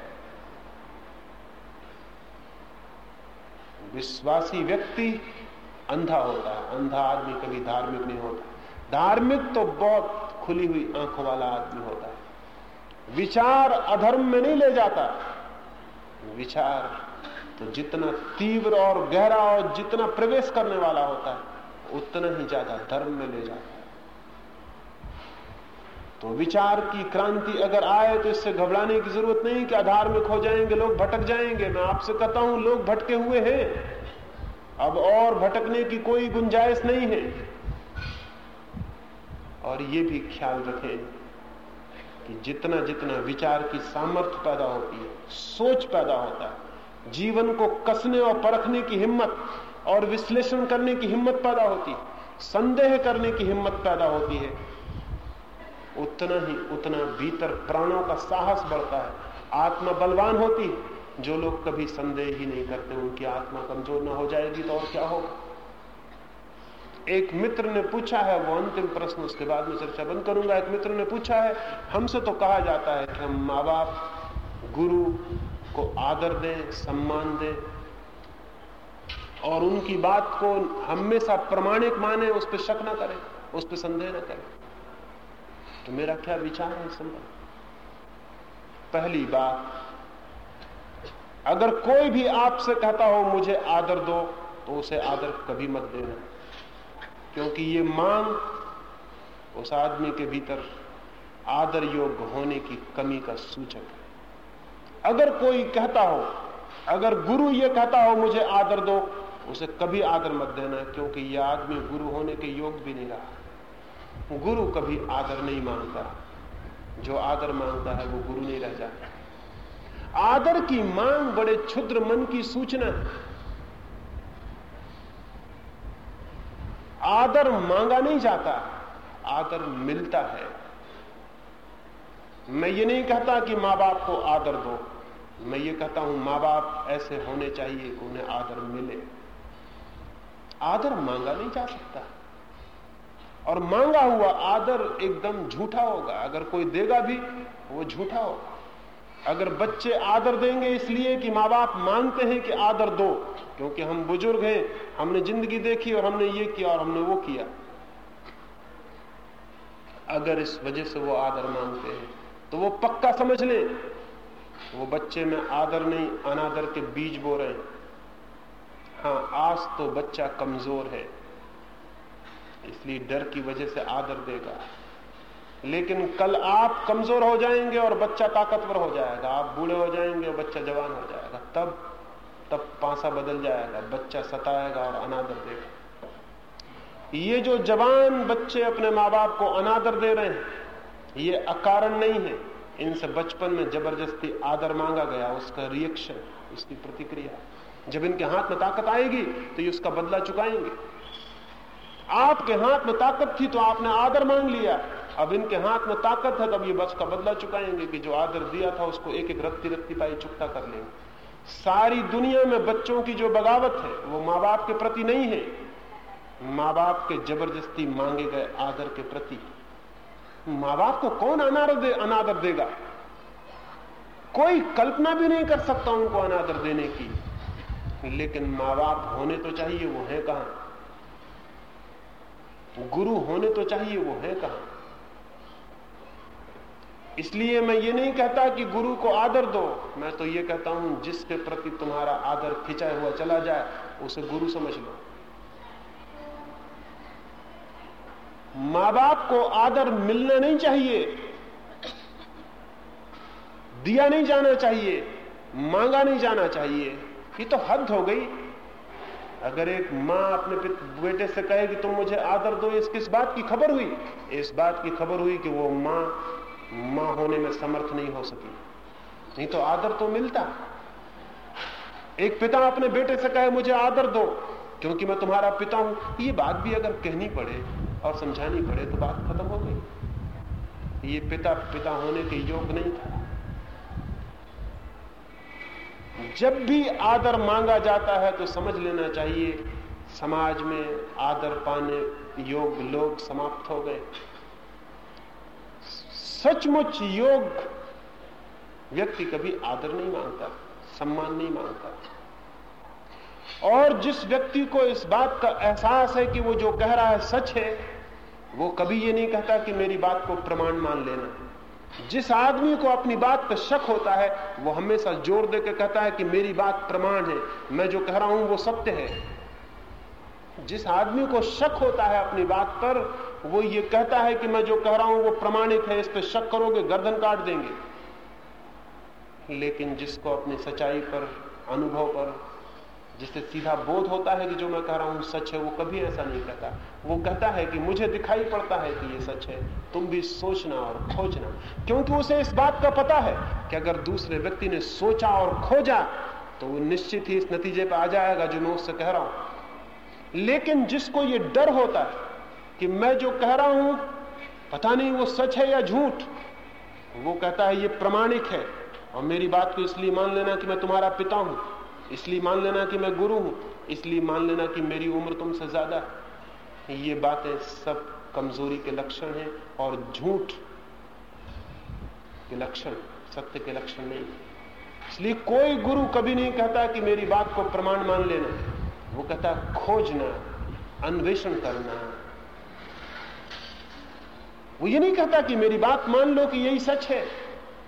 विश्वासी व्यक्ति अंधा होता है। अंधा आदमी कभी धार्मिक नहीं होता। धार्मिक तो बहुत खुली हुई आँखों वाला आदमी होता है। विचार अधर्म में नहीं ले जाता। विचार तो जितना तीव्र और गहरा और जितना प्रवेश करने वाला होता है, उतना ही ज़्यादा धर्म में ले जाता है। तो विचार की क्रांति अगर आए तो इससे घबराने की ज़रूरत नहीं कि आधार में खो जाएँगे, लोग भटक जाएँगे। मैं आपसे कहता हूँ, लोग भटके हुए हैं। अब और भटकने की कोई गुंजाइश नहीं है। और ये भी ख्याल रखें कि जितना जितना विचार की सामर्थ्य पैदा होती है, सोच पैदा होता है जीवन को कसने और परखने की हिम्मत और विश्लेषण करने की हिम्मत पैदा होती है। संदेह करने की हिम्मत पैदा होती है। उतना ही उतना भीतर प्राणों का साहस बढ़ता है। आत्मा बलवान होती है। जो लोग कभी संदेह ही नहीं करते, उनकी आत्मा कमज़ोर ना हो जाएगी तो और क्या होगा? एक मित्र ने पूछा है, वो अंतिम प्रश्न उसके बाद में चर्चा बंद करूँगा। एक मित्र ने पूछा है, हमसे तो कहा जाता है कि हम माँ बाप, गुरु को आदर दें, सम्मान दें। और उनकी बात को हमेशा प्रमाणिक माने, उस पर शक ना करें, उस पर संदेह ना करें। तो मेरा क्या विचार है संबंध पहली बात, अगर कोई भी आपसे कहता हो, मुझे आदर दो तो उसे आदर कभी मत देना। क्योंकि ये मांग उस आदमी के भीतर आदर योग्य होने की कमी का सूचक है। अगर कोई कहता हो, अगर गुरु ये कहता हो, मुझे आदर दो, उसे कभी आदर मत देना, क्योंकि यह आदमी गुरु होने के योग भी नहीं रहा। गुरु कभी आदर नहीं माँगता जो आदर माँगता है, वो गुरु नहीं रह जाता। आदर की मांग बड़े क्षुद्र मन की सूचना है। आदर मांगा नहीं जाता, आदर मिलता है। मैं ये नहीं कहता कि माँ बाप को आदर दो। मैं ये कहता हूँ माँ बाप ऐसे होने चाहिए कि उन्हें आदर मिले। आदर मांगा नहीं जा सकता। और मांगा हुआ आदर एकदम झूठा होगा। अगर कोई देगा भी, वो झूठा होगा। अगर बच्चे आदर देंगे इसलिए कि माँ बाप मानते हैं कि आदर दो, क्योंकि हम बुज़ुर्ग हैं, हमने ज़िंदगी देखी और हमने ये किया और हमने वो किया। अगर इस वजह से वो आदर मांगते हैं तो वो पक्का समझ लें वो बच्चे में आदर नहीं, अनादर के बीज बो रहे हैं। हाँ आज तो बच्चा कमज़ोर है, इसलिए डर की वजह से आदर देगा। लेकिन कल आप कमज़ोर हो जाएँगे और बच्चा ताकतवर हो जाएगा। आप बूढ़े हो जाएँगे और बच्चा जवान हो जाएगा। तब तब पासा बदल जाएगा, बच्चा सताएगा और अनादर देगा। ये जो जवान बच्चे अपने माँ बाप को अनादर दे रहे हैं, ये अकारण नहीं है। इनसे बचपन में ज़बरदस्ती आदर मांगा गया, उसका रिएक्शन उसकी प्रतिक्रिया। जब इनके हाथ में ताकत आएगी तो ये उसका बदला चुकाएँगे। आपके हाथ में ताकत थी तो आपने आदर मांग लिया। अब इनके हाथ में ताकत है, तब ये बच का बदला चुकाएँगे कि जो आदर दिया था, उसको एक एक रत्ती रत्ती पाई चुकता कर लेंगे सारी दुनिया में बच्चों की जो बगावत है, वो माँ बाप के प्रति नहीं है। माँ बाप के ज़बरदस्ती मांगे गए आदर के प्रति। माँ बाप को कौन अनादर दे, अनादर देगा? कोई कल्पना भी नहीं कर सकता उनको अनादर देने की। लेकिन माँ बाप होने तो चाहिए, वो है कहाँ? गुरु होने तो चाहिए, वो है कहाँ? इसलिए मैं ये नहीं कहता कि गुरु को आदर दो। मैं तो ये कहता हूँ, जिसके प्रति तुम्हारा आदर खिंचा हुआ चला जाए, उसे गुरु समझ लो। माँ बाप को आदर मिलना नहीं चाहिए। दिया नहीं जाना चाहिए, मांगा नहीं जाना चाहिए। ये तो हद हो गई। अगर एक माँ अपने बेटे से कहे कि तुम मुझे आदर दो, इस किस बात की खबर हुई? इस बात की खबर हुई कि वो माँ माँ होने में समर्थ नहीं हो सकी। नहीं तो आदर तो मिलता। एक पिता अपने बेटे से कहे, मुझे आदर दो। क्योंकि मैं तुम्हारा पिता हूँ। ये बात भी अगर कहनी पड़े और समझानी पड़े तो बात खत्म हो गई। ये पिता पिता होने के योग नहीं था। जब भी आदर मांगा जाता है तो समझ लेना चाहिए, समाज में आदर पाने योग लोग समाप्त हो गए। सचमुच योग व्यक्ति कभी आदर नहीं माँगता, सम्मान नहीं माँगता। और जिस व्यक्ति को इस बात का एहसास है कि वो जो कह रहा है सच है, वो कभी ये नहीं कहता कि मेरी बात को प्रमाण मान लेना। जिस आदमी को अपनी बात पर शक होता है, वो हमेशा ज़ोर देकर कहता है कि मेरी बात प्रमाण है, मैं जो कह रहा हूँ वो सत्य है। जिस आदमी को शक होता है अपनी बात पर, वो ये कहता है कि मैं जो कह रहा हूँ वो प्रमाणित है, इस पर शक करोगे, गर्दन काट देंगे। लेकिन जिसको अपनी सच्चाई पर, अनुभव पर जिससे सीधा बोध होता है कि जो मैं कह रहा हूँ सच है, वो कभी ऐसा नहीं कहता। वो कहता है कि मुझे दिखाई पड़ता है कि ये सच है। तुम भी सोचना और खोजना। क्योंकि उसे इस बात का पता है कि अगर दूसरे व्यक्ति ने सोचा और खोजा तो वो निश्चित ही इस नतीजे पर आ जाएगा जो मैं उससे कह रहा हूँ। लेकिन जिसको ये डर होता है कि मैं जो कह रहा हूँ, पता नहीं वो सच है या झूठ, वो कहता है ये प्रमाणिक है। और मेरी बात को इसलिए मान लेना कि मैं तुम्हारा पिता हूँ। इसलिए मान लेना कि मैं गुरु हूँ, इसलिए मान लेना कि मेरी उम्र तुमसे ज़्यादा ये बातें सब कमज़ोरी के लक्षण हैं और झूठ के लक्षण, सत्य के लक्षण नहीं। इसलिए कोई गुरु कभी नहीं कहता कि मेरी बात को प्रमाण मान लेना। वो कहता, खोजना, अन्वेषण करना। वो ये नहीं कहता कि मेरी बात मान लो कि यही सच है।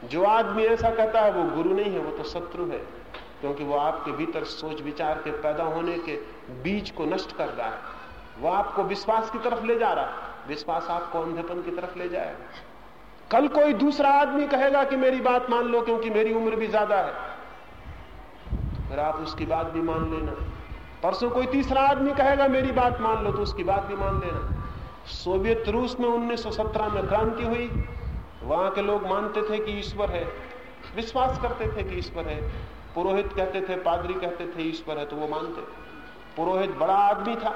जो आदमी ऐसा कहता है, वो गुरु नहीं है, वो तो शत्रु है। क्योंकि वो आपके भीतर सोच विचार के पैदा होने के बीज को नष्ट कर रहा है। वो आपको विश्वास की तरफ़ ले जा रहा है। विश्वास आपको अंधेपन की तरफ़ ले जाएगा। कल कोई दूसरा आदमी कहेगा कि मेरी बात मान लो क्योंकि मेरी उम्र भी ज़्यादा है। फिर आप उसकी बात भी मान लेना। परसों कोई तीसरा आदमी कहेगा, मेरी बात मान लो तो उसकी बात भी मान लेना। सोवियत रूस में 1917 में क्रांति हुई। वहाँ के लोग मानते थे कि ईश्वर है। विश्वास करते थे कि ईश्वर है। पुरोहित कहते थे, पादरी कहते थे, ईश्वर है तो वो मानते पुरोहित बड़ा आदमी था,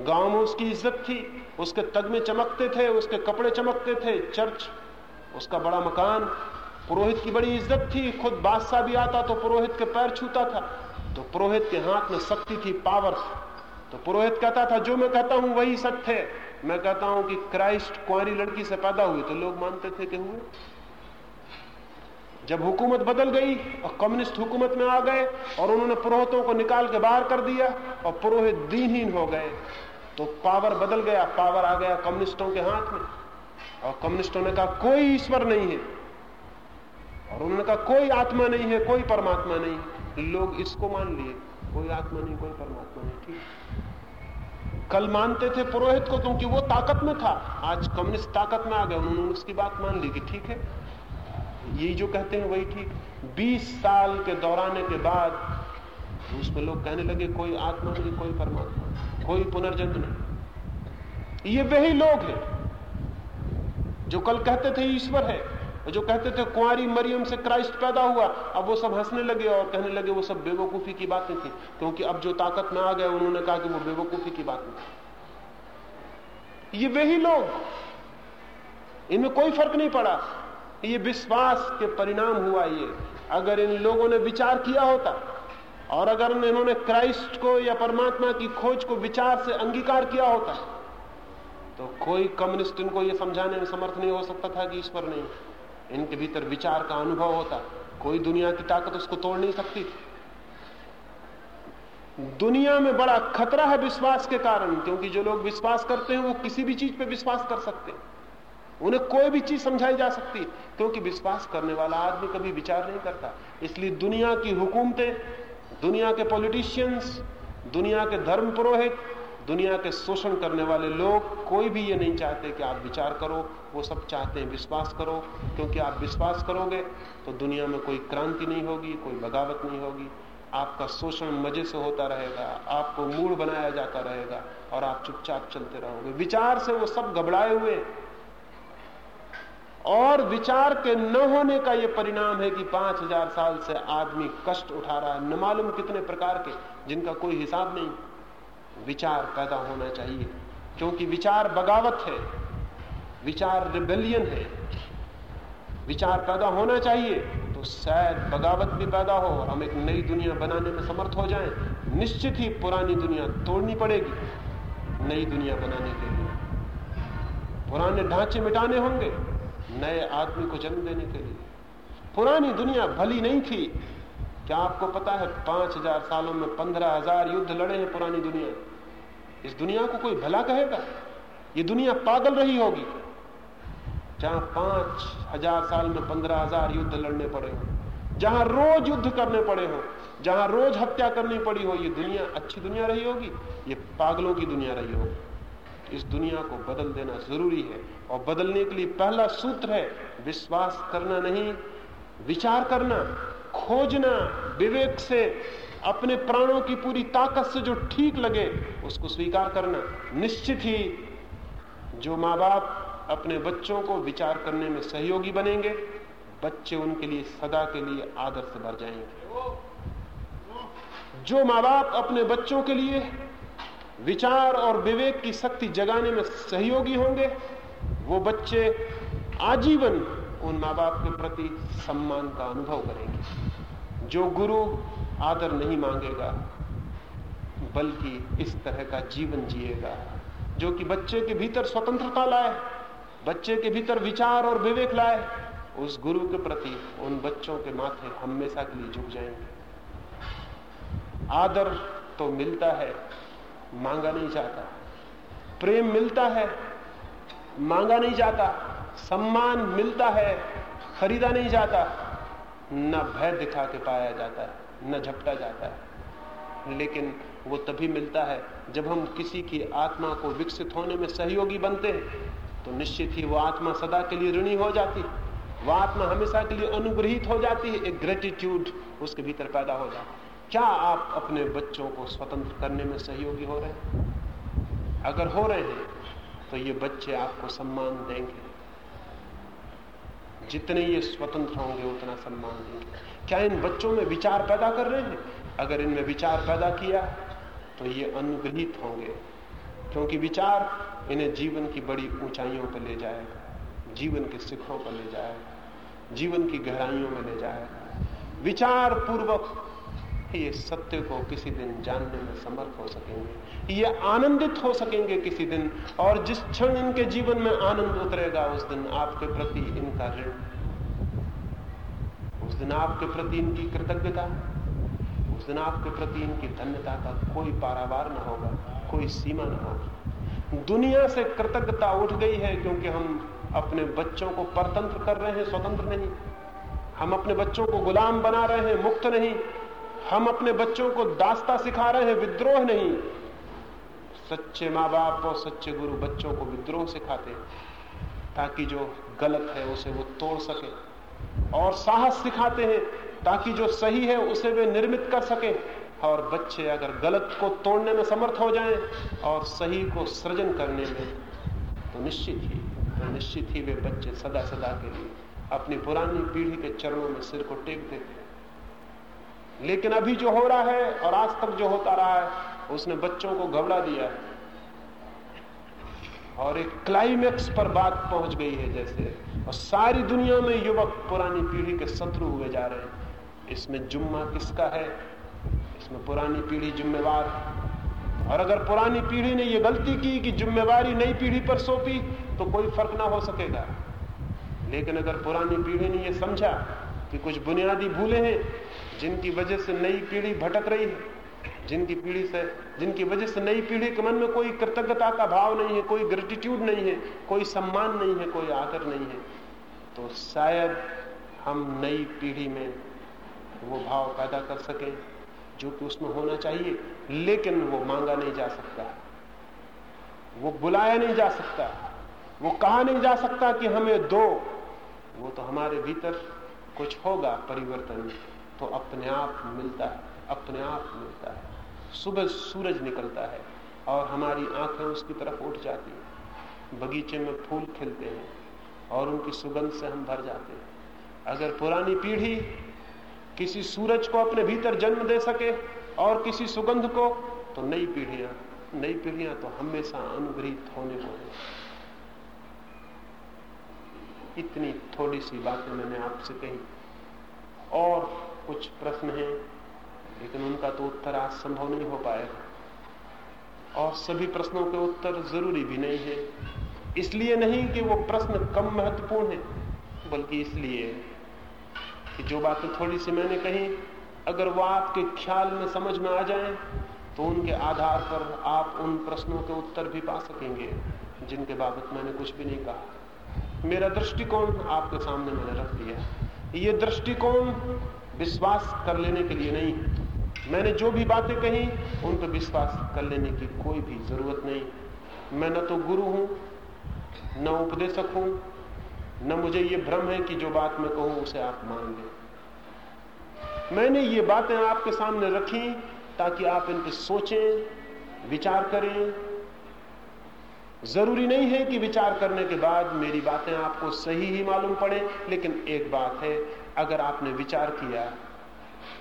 गाँव में उसकी इज़्ज़त थी, उसके तगमे चमकते थे, उसके कपड़े चमकते थे, चर्च, उसका बड़ा मकान। पुरोहित की बड़ी इज़्ज़त थी, खुद बादशाह भी आता तो पुरोहित के पैर छूता था। तो पुरोहित के हाथ में शक्ति थी, पावर तो पुरोहित कहता था, जो मैं कहता हूँ वही सत्य मैं कहता हूँ कि क्राइस्ट कुआरी लड़की से पैदा हुई तो लोग मानते थे कि हुए। जब हुकूमत बदल गई और कम्युनिस्ट हुकूमत में आ गए और उन्होंने पुरोहितों को निकाल के बाहर कर दिया और पुरोहित दीनहीन हो गए तो पावर बदल गया, पावर आ गया कम्युनिस्टों के हाथ में। और कम्युनिस्टों ने कहा, कोई ईश्वर नहीं है। और उन्होंने कहा, कोई आत्मा नहीं है, कोई परमात्मा नहीं। लोग इसको मान लिए, कोई आत्मा नहीं, कोई परमात्मा नहीं। ठीक। कल मानते थे पुरोहित को क्योंकि वो ताकत में था। आज कम्युनिस्ट ताकत में आ गए, उन्होंने उसकी बात मान ली कि ठीक है। यही जो कहते हैं वही ठीक। 20 साल के दौराने के बाद उसमें लोग कहने लगे, कोई आत्मा नहीं, कोई परमात्मा कोई पुनर्जन्म नहीं। ये वही लोग हैं जो कल कहते थे ईश्वर है जो कहते थे कुंवारी मरियम से क्राइस्ट पैदा हुआ, अब वो सब हंसने लगे और कहने लगे, वो सब बेवकूफ़ी की बातें थी, क्योंकि अब जो ताकत में आ गए उन्होंने कहा कि वो बेवकूफ़ी की बातें थी ये वही लोग, इनमें कोई फ़र्क नहीं पड़ा। ये विश्वास के परिणाम हुआ ये। अगर इन लोगों ने विचार किया होता, और अगर इन्होंने क्राइस्ट को या परमात्मा की खोज को विचार से अंगीकार किया होता तो कोई कम्युनिस्ट इनको ये समझाने में समर्थ नहीं हो सकता था कि ईश्वर नहीं। इनके भीतर विचार का अनुभव होता। कोई दुनिया की ताकत उसको तोड़ नहीं सकती थी। दुनिया में बड़ा खतरा है विश्वास के कारण, क्योंकि जो लोग विश्वास करते हैं, वो किसी भी चीज़ पे विश्वास कर सकते हैं। उन्हें कोई भी चीज़ समझाई जा सकती क्योंकि विश्वास करने वाला आदमी कभी विचार नहीं करता। इसलिए दुनिया की हुकूमतें, दुनिया के पॉलिटिशियंस, दुनिया के धर्म पुरोहित, दुनिया के शोषण करने वाले लोग कोई भी ये नहीं चाहते कि आप विचार करो, वो सब चाहते हैं विश्वास करो। क्योंकि आप विश्वास करोगे तो दुनिया में कोई क्रांति नहीं होगी, कोई बगावत नहीं होगी। आपका शोषण मज़े से होता रहेगा, आपको मूड बनाया जाता रहेगा, और आप चुपचाप चलते रहोगे। विचार से वो सब घबराए हुए और विचार के न होने का यह परिणाम है कि पाँच हज़ार साल से आदमी कष्ट उठा रहा है। न मालूम कितने प्रकार के, जिनका कोई हिसाब नहीं। विचार पैदा होना चाहिए। क्योंकि विचार बगावत है, विचार रिबेलियन है। विचार पैदा होना चाहिए तो शायद बगावत भी पैदा हो और हम एक नई दुनिया बनाने में समर्थ हो जाएँ। निश्चित ही पुरानी दुनिया तोड़नी पड़ेगी, नई दुनिया बनाने के लिए। पुराने ढांचे मिटाने होंगे नए आदमी को जन्म देने के लिए। पुरानी दुनिया भली नहीं थी। क्या आपको पता है पाँच हज़ार सालों में पंद्रह हज़ार युद्ध लड़े हैं पुरानी दुनिया? इस दुनिया को कोई भला कहेगा? ये दुनिया पागल रही होगी। जहाँ पाँच हज़ार साल में पंद्रह हज़ार युद्ध लड़ने पड़े हो, जहाँ रोज युद्ध करने पड़े हो, जहाँ रोज हत्या करनी पड़ी हो, ये दुनिया, अच्छी दुनिया रही होगी? ये पागलों की दुनिया रही होगी। इस दुनिया को बदल देना ज़रूरी है। और बदलने के लिए पहला सूत्र है, विश्वास करना नहीं, विचार करना, खोजना, विवेक से अपने प्राणों की पूरी ताकत से जो ठीक लगे, उसको स्वीकार करना। निश्चित ही जो माँ बाप अपने बच्चों को विचार करने में सहयोगी बनेंगे, बच्चे उनके लिए सदा के लिए आदर्श भर जाएँगे। जो माँ बाप अपने बच्चों के लिए विचार और विवेक की शक्ति जगाने में सहयोगी होंगे वो बच्चे आजीवन उन माँ बाप के प्रति सम्मान का अनुभव करेंगे। जो गुरु आदर नहीं मांगेगा, बल्कि इस तरह का जीवन जिएगा, जो कि बच्चे के भीतर स्वतंत्रता लाए, बच्चे के भीतर विचार और विवेक लाए, उस गुरु के प्रति उन बच्चों के माथे हमेशा के लिए झुक जाएँगे। आदर तो मिलता है, मांगा नहीं जाता। प्रेम मिलता है मांगा नहीं जाता, सम्मान मिलता है, खरीदा नहीं जाता, न भय दिखा के पाया जाता है, न झपटा जाता है। लेकिन वो तभी मिलता है जब हम किसी की आत्मा को विकसित होने में सहयोगी बनते हैं तो निश्चित ही वो आत्मा सदा के लिए ऋणी हो जाती है। वह आत्मा हमेशा के लिए अनुग्रहित हो जाती है, एक ग्रेटिट्यूड उसके भीतर पैदा हो जाता है। क्या आप अपने बच्चों को स्वतंत्र करने में सहयोगी हो रहे हैं? अगर हो रहे हैं तो ये बच्चे आपको सम्मान देंगे। जितने ये स्वतंत्र होंगे, उतना सम्मान देंगे। क्या इन बच्चों में विचार पैदा कर रहे हैं? अगर इनमें विचार पैदा किया तो ये अनुग्रहित होंगे। क्योंकि विचार इन्हें जीवन की बड़ी ऊंचाइयों पर ले जाएगा, जीवन के शिखरों पर ले जाएगा, जीवन की गहराइयों में ले जाएगा। विचार पूर्वक ये सत्य को किसी दिन जानने में समर्थ हो सकेंगे। ये आनंदित हो सकेंगे किसी दिन, और जिस क्षण इनके जीवन में आनंद उतरेगा, उस दिन आपके प्रति इनका ऋण। उस दिन आपके प्रति इनकी कृतज्ञता, उस दिन आपके प्रति इनकी धन्यता का कोई पारावार न होगा, कोई सीमा न होगी। दुनिया से कृतज्ञता उठ गई है क्योंकि हम अपने बच्चों को परतंत्र कर रहे हैं, स्वतंत्र नहीं। हम अपने बच्चों को गुलाम बना रहे हैं, मुक्त नहीं। हम अपने बच्चों को दास्ता सिखा रहे हैं, विद्रोह नहीं। सच्चे माँ बाप और सच्चे गुरु बच्चों को विद्रोह सिखाते हैं, ताकि जो गलत है उसे वो तोड़ सके। और साहस सिखाते हैं, ताकि जो सही है उसे वे निर्मित कर सके। और बच्चे अगर गलत को तोड़ने में समर्थ हो जाएँ और सही को सृजन करने में तो निश्चित ही तो निश्चित ही वे बच्चे सदा सदा के लिए अपनी पुरानी पीढ़ी के चरणों में सिर को टेक देते लेकिन अभी जो हो रहा है और आज तक जो होता रहा है उसने बच्चों को घबरा दिया और एक क्लाइमेक्स पर बात पहुँच गई है जैसे। और सारी दुनिया में युवक पुरानी पीढ़ी के शत्रु हुए जा रहे हैं। इसमें जुम्मा किसका है? इसमें पुरानी पीढ़ी जिम्मेवार। और अगर पुरानी पीढ़ी ने यह गलती की कि जिम्मेवारी नई पीढ़ी पर सौंपी तो कोई फ़र्क ना हो सकेगा। लेकिन अगर पुरानी पीढ़ी ने यह समझा कि कुछ बुनियादी भूले हैं, जिनकी वजह से नई पीढ़ी भटक रही है जिनकी पीढ़ी से, जिनकी वजह से नई पीढ़ी के मन में कोई कृतज्ञता का भाव नहीं है, कोई ग्रेटिट्यूड नहीं है, कोई सम्मान नहीं है, कोई आदर नहीं है तो शायद हम नई पीढ़ी में वो भाव पैदा कर सकें, जो कि उसमें होना चाहिए, लेकिन वो मांगा नहीं जा सकता। वो बुलाया नहीं जा सकता। वो कहा नहीं जा सकता कि हमें दो। वो तो हमारे भीतर कुछ होगा परिवर्तन तो अपने आप मिलता है, अपने आप मिलता है। सुबह सूरज निकलता है और हमारी आँखें उसकी तरफ़ उठ जाती हैं। बगीचे में फूल खिलते हैं और उनकी सुगंध से हम भर जाते हैं। अगर पुरानी पीढ़ी किसी सूरज को अपने भीतर जन्म दे सके और किसी सुगंध को तो नई पीढ़ियाँ नई पीढ़ियाँ तो हमेशा अनुग्रहित होने को है। इतनी थोड़ी सी बातें मैंने आपसे कही। और कुछ प्रश्न हैं? लेकिन उनका तो उत्तर आज संभव नहीं हो पाएगा। और सभी प्रश्नों के उत्तर ज़रूरी भी नहीं है। इसलिए नहीं कि वो प्रश्न कम महत्वपूर्ण है, बल्कि इसलिए कि जो बातें थोड़ी सी मैंने कही, अगर वो आपके ख्याल में समझ में आ जाए तो उनके आधार पर आप उन प्रश्नों के उत्तर भी पा सकेंगे, जिनके बाबत मैंने कुछ भी नहीं कहा। मेरा दृष्टिकोण आपके सामने मैंने रख दिया। ये दृष्टिकोण विश्वास कर लेने के लिए नहीं मैंने जो भी बातें कही, उन पर विश्वास कर लेने की कोई भी ज़रूरत नहीं। मैं न तो गुरु हूँ, न उपदेशक हूँ, न मुझे ये भ्रम है कि जो बात मैं कहूँ, उसे आप मान लें मैंने ये बातें आपके सामने रखी ताकि आप इन पर सोचें, विचार करें। ज़रूरी नहीं है कि विचार करने के बाद मेरी बातें आपको सही ही मालूम पड़े, लेकिन एक बात है, अगर आपने विचार किया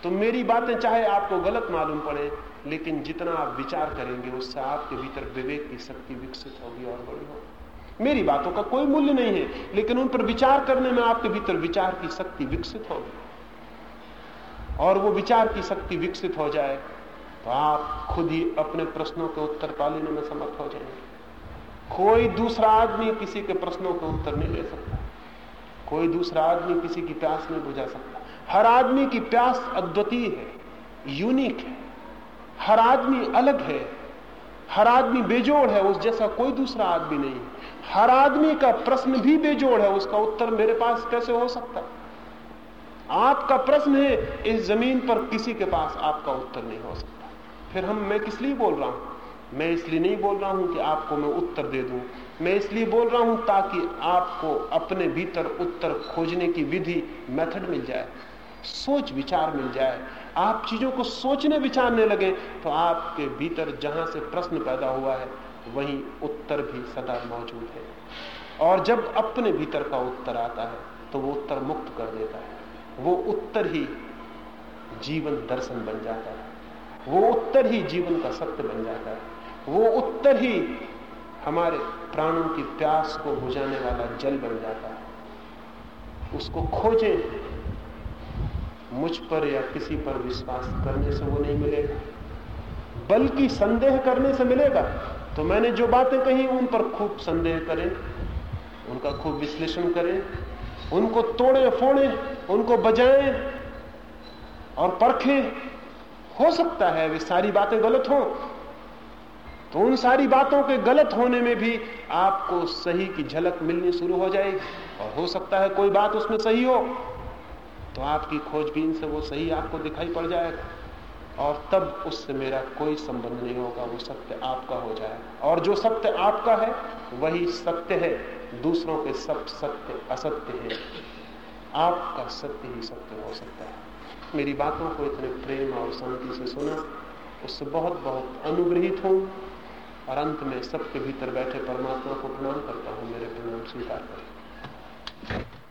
तो मेरी बातें चाहे आपको गलत मालूम पड़े, लेकिन जितना आप विचार करेंगे, उससे आपके भीतर विवेक की शक्ति विकसित होगी और बड़ी होगी। मेरी बातों का कोई मूल्य नहीं है, लेकिन उन पर विचार करने में आपके भीतर विचार की शक्ति विकसित होगी। और वो विचार की शक्ति विकसित हो जाए तो आप खुद ही अपने प्रश्नों के उत्तर पा लेने में समर्थ हो जाएँगे। कोई दूसरा आदमी किसी के प्रश्नों का उत्तर नहीं ले सकता। कोई दूसरा आदमी किसी की प्यास नहीं बुझा सकता। हर आदमी की प्यास अद्वितीय है यूनिक है। हर आदमी अलग है। हर आदमी बेजोड़ है, उस जैसा कोई दूसरा आदमी नहीं है। हर आदमी का प्रश्न भी बेजोड़ है, उसका उत्तर मेरे पास कैसे हो सकता आपका प्रश्न है, इस ज़मीन पर किसी के पास आपका उत्तर नहीं हो सकता। फिर हम, मैं किस लिए बोल रहा हूँ? मैं इसलिए नहीं बोल रहा हूँ कि आपको मैं उत्तर दे दूँ। मैं इसलिए बोल रहा हूँ ताकि आपको अपने भीतर उत्तर खोजने की विधि मेथड मिल जाए। सोच विचार मिल जाए। आप चीज़ों को सोचने विचारने लगे तो आपके भीतर जहाँ से प्रश्न पैदा हुआ है, वहीं उत्तर भी सदा मौजूद है। और जब अपने भीतर का उत्तर आता है तो वो उत्तर मुक्त कर देता है। वो उत्तर ही जीवन दर्शन बन जाता है। वो उत्तर ही जीवन का सत्य बन जाता है। वो उत्तर ही हमारे प्राणों की प्यास को बुझाने वाला जल बन जाता है। उसको खोजें मुझ पर या किसी पर विश्वास करने से वो नहीं मिलेगा। बल्कि संदेह करने से मिलेगा। तो मैंने जो बातें कही, उन पर खूब संदेह करें, उनका खूब विश्लेषण करें, उनको तोड़े, फोड़े, उनको बजाएँ और परखें। हो सकता है वे सारी बातें गलत हो तो उन सारी बातों के गलत होने में भी आपको सही की झलक मिलनी शुरू हो जाएगी। और हो सकता है कोई बात उसमें सही हो तो आपकी खोजबीन से वो सही आपको दिखाई पड़ जाएगा। और तब उससे मेरा कोई संबंध नहीं होगा, वो सत्य आपका हो जाएगा और जो सत्य आपका है, वही सत्य है। दूसरों के सब सत्य असत्य है। आपका सत्य ही सत्य हो सकता है। मेरी बातों को इतने प्रेम और शांति से सुना। उससे बहुत बहुत अनुग्रहित हूँ। और अंत में सबके भीतर बैठे परमात्मा को प्रणाम करता हूँ। मेरे प्रणाम स्वीकार करें।